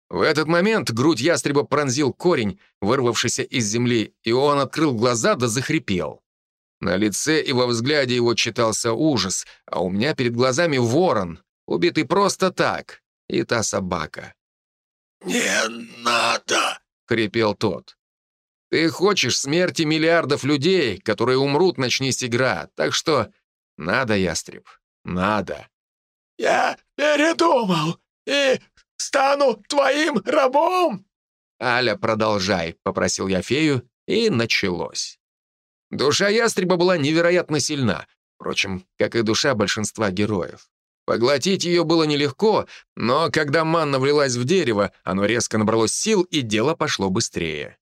В этот момент грудь ястреба пронзил корень, вырвавшийся из земли, и он открыл глаза да захрипел. На лице и во взгляде его читался ужас, а у меня перед глазами ворон, убитый просто так, и та собака. «Не надо!» — хрипел тот. «Ты хочешь смерти миллиардов людей, которые умрут, начнись игра, так что надо, ястреб, Надо. «Я передумал и стану твоим рабом!» «Аля, продолжай», — попросил я фею, и началось. Душа ястреба была невероятно сильна, впрочем, как и душа большинства героев. Поглотить ее было нелегко, но когда манна влилась в дерево, оно резко набралось сил, и дело пошло быстрее.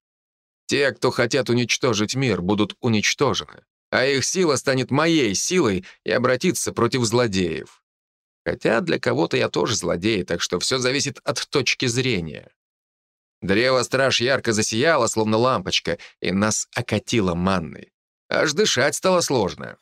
Те, кто хотят уничтожить мир, будут уничтожены, а их сила станет моей силой и обратится против злодеев. Хотя для кого-то я тоже злодей, так что все зависит от точки зрения. Древо-страж ярко засияло, словно лампочка, и нас окатило манной. Аж дышать стало сложно.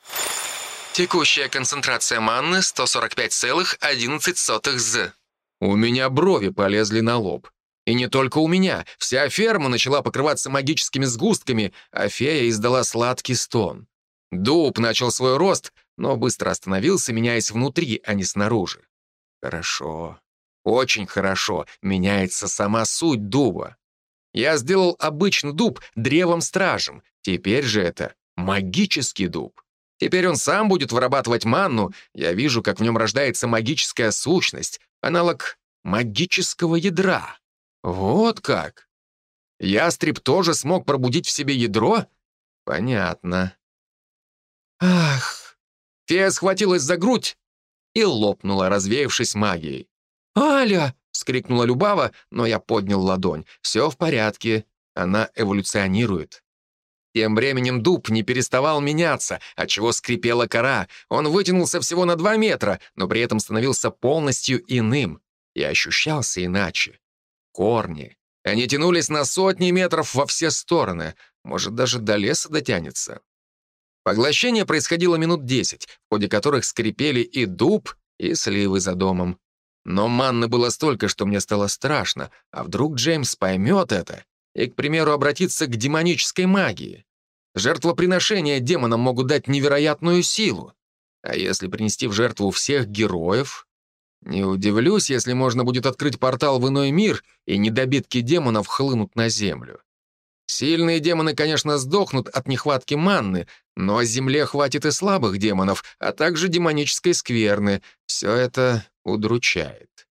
Текущая концентрация манны 145,11 з. У меня брови полезли на лоб. И не только у меня. Вся ферма начала покрываться магическими сгустками, а фея издала сладкий стон. Дуб начал свой рост, но быстро остановился, меняясь внутри, а не снаружи. Хорошо. Очень хорошо. Меняется сама суть дуба. Я сделал обычный дуб древом-стражем. Теперь же это магический дуб. Теперь он сам будет вырабатывать манну. Я вижу, как в нем рождается магическая сущность, аналог магического ядра. Вот как. Ястреб тоже смог пробудить в себе ядро? Понятно. Ах. Фея схватилась за грудь и лопнула, развеявшись магией. «Аля!» — вскрикнула Любава, но я поднял ладонь. «Все в порядке. Она эволюционирует». Тем временем дуб не переставал меняться, отчего скрипела кора. Он вытянулся всего на два метра, но при этом становился полностью иным и ощущался иначе. Корни. Они тянулись на сотни метров во все стороны, может, даже до леса дотянется. Поглощение происходило минут десять, в ходе которых скрипели и дуб, и сливы за домом. Но манны было столько, что мне стало страшно, а вдруг Джеймс поймет это и, к примеру, обратится к демонической магии. Жертвоприношения демонам могут дать невероятную силу. А если принести в жертву всех героев? Не удивлюсь, если можно будет открыть портал в иной мир, и недобитки демонов хлынут на землю. Сильные демоны, конечно, сдохнут от нехватки манны, но земле хватит и слабых демонов, а также демонической скверны. Все это удручает.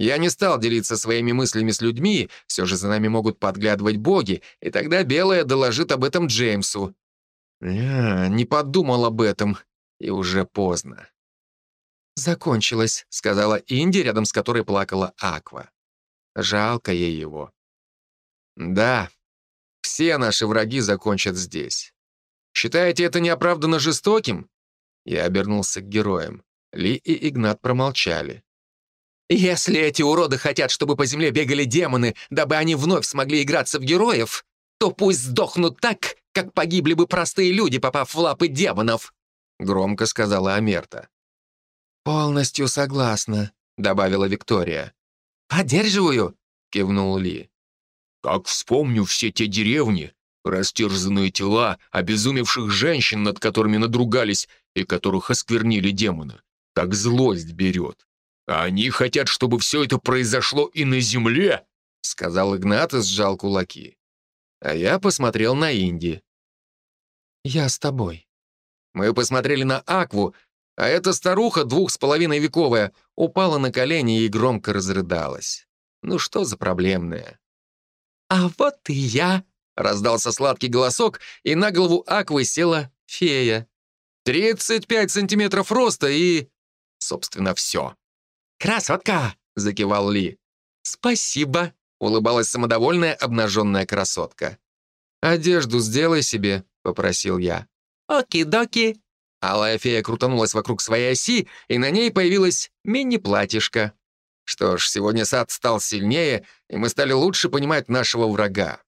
Я не стал делиться своими мыслями с людьми, все же за нами могут подглядывать боги, и тогда Белая доложит об этом Джеймсу. Я не подумал об этом, и уже поздно. «Закончилось», — сказала Инди, рядом с которой плакала Аква. Жалко ей его. «Да, все наши враги закончат здесь. Считаете это неоправданно жестоким?» Я обернулся к героям. Ли и Игнат промолчали. Если эти уроды хотят, чтобы по земле бегали демоны, дабы они вновь смогли играться в героев, то пусть сдохнут так, как погибли бы простые люди, попав в лапы демонов», — громко сказала Амерта. «Полностью согласна», — добавила Виктория. «Поддерживаю», — кивнул Ли. «Как вспомню все те деревни, растерзанные тела обезумевших женщин, над которыми надругались и которых осквернили демоны, так злость берет. Они хотят, чтобы все это произошло и на земле», — сказал Игнат и сжал кулаки. А я посмотрел на Инди. «Я с тобой». Мы посмотрели на Акву, а эта старуха, двух с половиной вековая, упала на колени и громко разрыдалась. Ну что за проблемная? «А вот и я!» — раздался сладкий голосок, и на голову Аквы села фея. «Тридцать пять сантиметров роста и...» Собственно, все. «Красотка!» — закивал Ли. «Спасибо!» — улыбалась самодовольная обнаженная красотка. «Одежду сделай себе», — попросил я. «Оки-доки!» Алая фея крутанулась вокруг своей оси, и на ней появилась мини-платьишко. Что ж, сегодня сад стал сильнее, и мы стали лучше понимать нашего врага.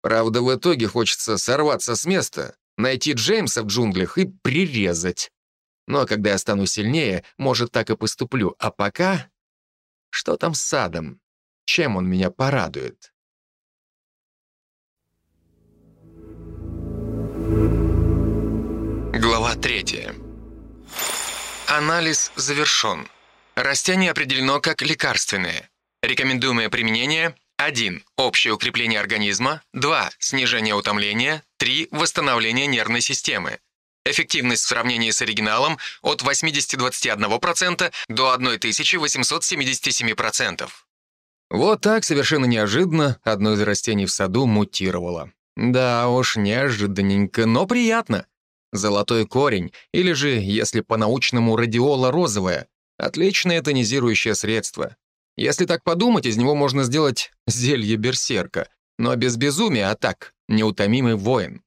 Правда, в итоге хочется сорваться с места, найти Джеймса в джунглях и прирезать. Но когда я стану сильнее, может, так и поступлю. А пока... Что там с садом? Чем он меня порадует? Глава третья. Анализ завершен. Растение определено как лекарственное. Рекомендуемое применение 1. Общее укрепление организма. 2. Снижение утомления. 3. Восстановление нервной системы. Эффективность в сравнении с оригиналом от 80-21% до 1877%. Вот так, совершенно неожиданно, одно из растений в саду мутировало. Да уж, неожиданненько, но приятно. Золотой корень, или же, если по-научному, радиола розовая. Отличное тонизирующее средство. Если так подумать, из него можно сделать зелье берсерка, но без безумия, а так, неутомимый воин.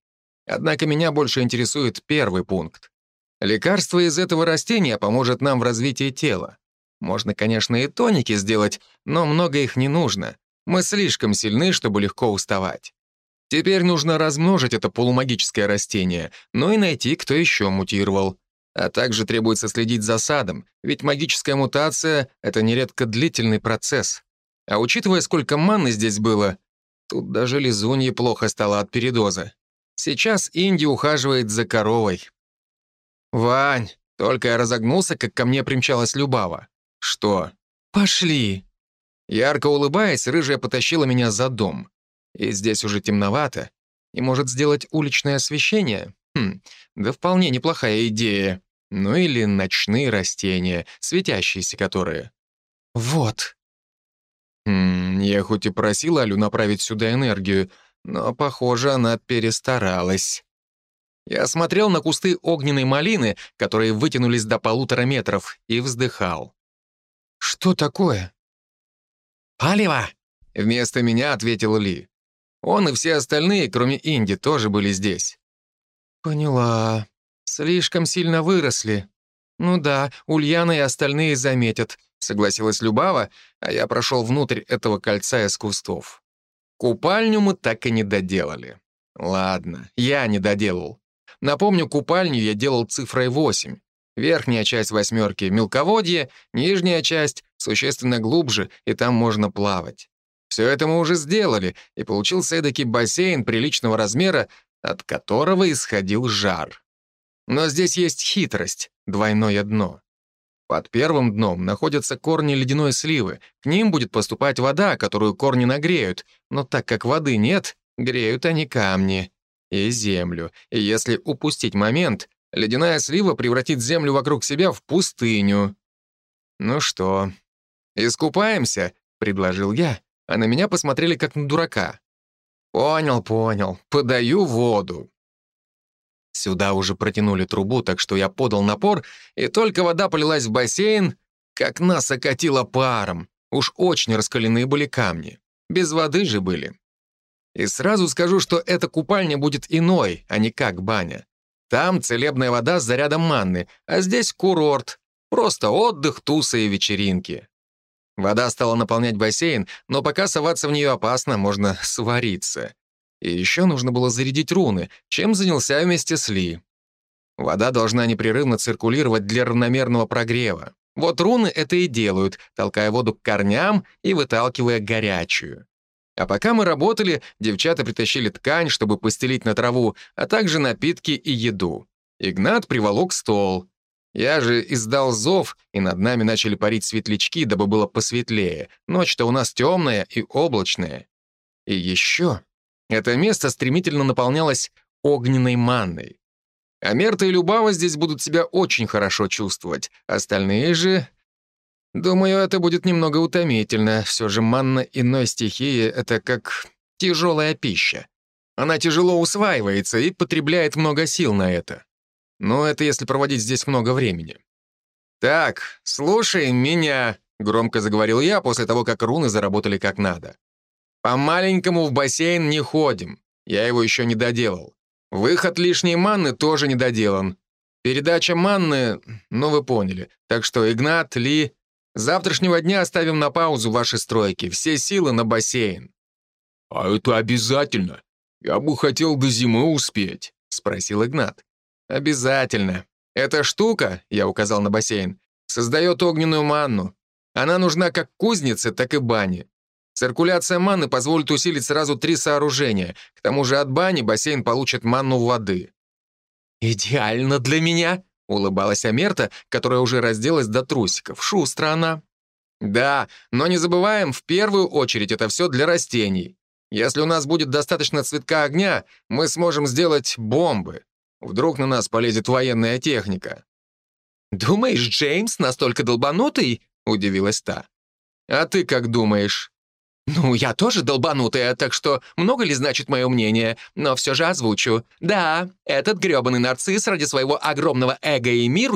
Однако меня больше интересует первый пункт. Лекарство из этого растения поможет нам в развитии тела. Можно, конечно, и тоники сделать, но много их не нужно. Мы слишком сильны, чтобы легко уставать. Теперь нужно размножить это полумагическое растение, но и найти, кто еще мутировал. А также требуется следить за садом, ведь магическая мутация — это нередко длительный процесс. А учитывая, сколько манны здесь было, тут даже лизунье плохо стало от передоза. Сейчас Инди ухаживает за коровой. «Вань!» Только я разогнулся, как ко мне примчалась Любава. «Что?» «Пошли!» Ярко улыбаясь, рыжая потащила меня за дом. И здесь уже темновато. И может сделать уличное освещение? Хм, да вполне неплохая идея. Ну или ночные растения, светящиеся которые. Вот. Хм, я хоть и просил Алю направить сюда энергию, но, похоже, она перестаралась. Я смотрел на кусты огненной малины, которые вытянулись до полутора метров, и вздыхал. «Что такое?» «Палево!» — вместо меня ответил Ли. Он и все остальные, кроме Инди, тоже были здесь. «Поняла. Слишком сильно выросли. Ну да, Ульяна и остальные заметят», — согласилась Любава, а я прошел внутрь этого кольца из кустов. Купальню мы так и не доделали. Ладно, я не доделал. Напомню, купальню я делал цифрой 8. Верхняя часть восьмерки — мелководье, нижняя часть — существенно глубже, и там можно плавать. Все это мы уже сделали, и получился эдакий бассейн приличного размера, от которого исходил жар. Но здесь есть хитрость — двойное дно. Под первым дном находятся корни ледяной сливы. К ним будет поступать вода, которую корни нагреют, но так как воды нет, греют они камни и землю. И если упустить момент, ледяная слива превратит землю вокруг себя в пустыню. «Ну что, искупаемся?» — предложил я, а на меня посмотрели как на дурака. «Понял, понял. Подаю воду». Сюда уже протянули трубу, так что я подал напор, и только вода полилась в бассейн, как нас окатило паром. Уж очень раскаленные были камни. Без воды же были. И сразу скажу, что эта купальня будет иной, а не как баня. Там целебная вода с зарядом манны, а здесь курорт. Просто отдых, тусы и вечеринки. Вода стала наполнять бассейн, но пока соваться в нее опасно, можно <laughs> свариться. И еще нужно было зарядить руны, чем занялся вместе с Ли. Вода должна непрерывно циркулировать для равномерного прогрева. Вот руны это и делают, толкая воду к корням и выталкивая горячую. А пока мы работали, девчата притащили ткань, чтобы постелить на траву, а также напитки и еду. Игнат приволок стол. Я же издал зов, и над нами начали парить светлячки, дабы было посветлее. Ночь-то у нас темная и облачная. И еще это место стремительно наполнялось огненной манной. Амерта и Любава здесь будут себя очень хорошо чувствовать. Остальные же... Думаю, это будет немного утомительно. Все же манна иной стихии — это как тяжелая пища. Она тяжело усваивается и потребляет много сил на это. Но это если проводить здесь много времени. «Так, слушай меня», — громко заговорил я после того, как руны заработали как надо. «По-маленькому в бассейн не ходим. Я его еще не доделал. Выход лишней манны тоже не доделан. Передача манны, ну вы поняли. Так что, Игнат, Ли, завтрашнего дня оставим на паузу ваши стройки. Все силы на бассейн». «А это обязательно. Я бы хотел до зимы успеть», — спросил Игнат. «Обязательно. Эта штука, я указал на бассейн, создает огненную манну. Она нужна как кузнице, так и бане. Циркуляция манны позволит усилить сразу три сооружения. К тому же от бани бассейн получит манну воды». «Идеально для меня», — улыбалась Амерта, которая уже разделась до трусиков. Шустро она. «Да, но не забываем, в первую очередь это все для растений. Если у нас будет достаточно цветка огня, мы сможем сделать бомбы. Вдруг на нас полезет военная техника». «Думаешь, Джеймс настолько долбанутый?» — удивилась та. «А ты как думаешь?» «Ну, я тоже долбанутая, так что много ли значит мое мнение, но все же озвучу. Да, этот грёбаный нарцисс ради своего огромного эго и миру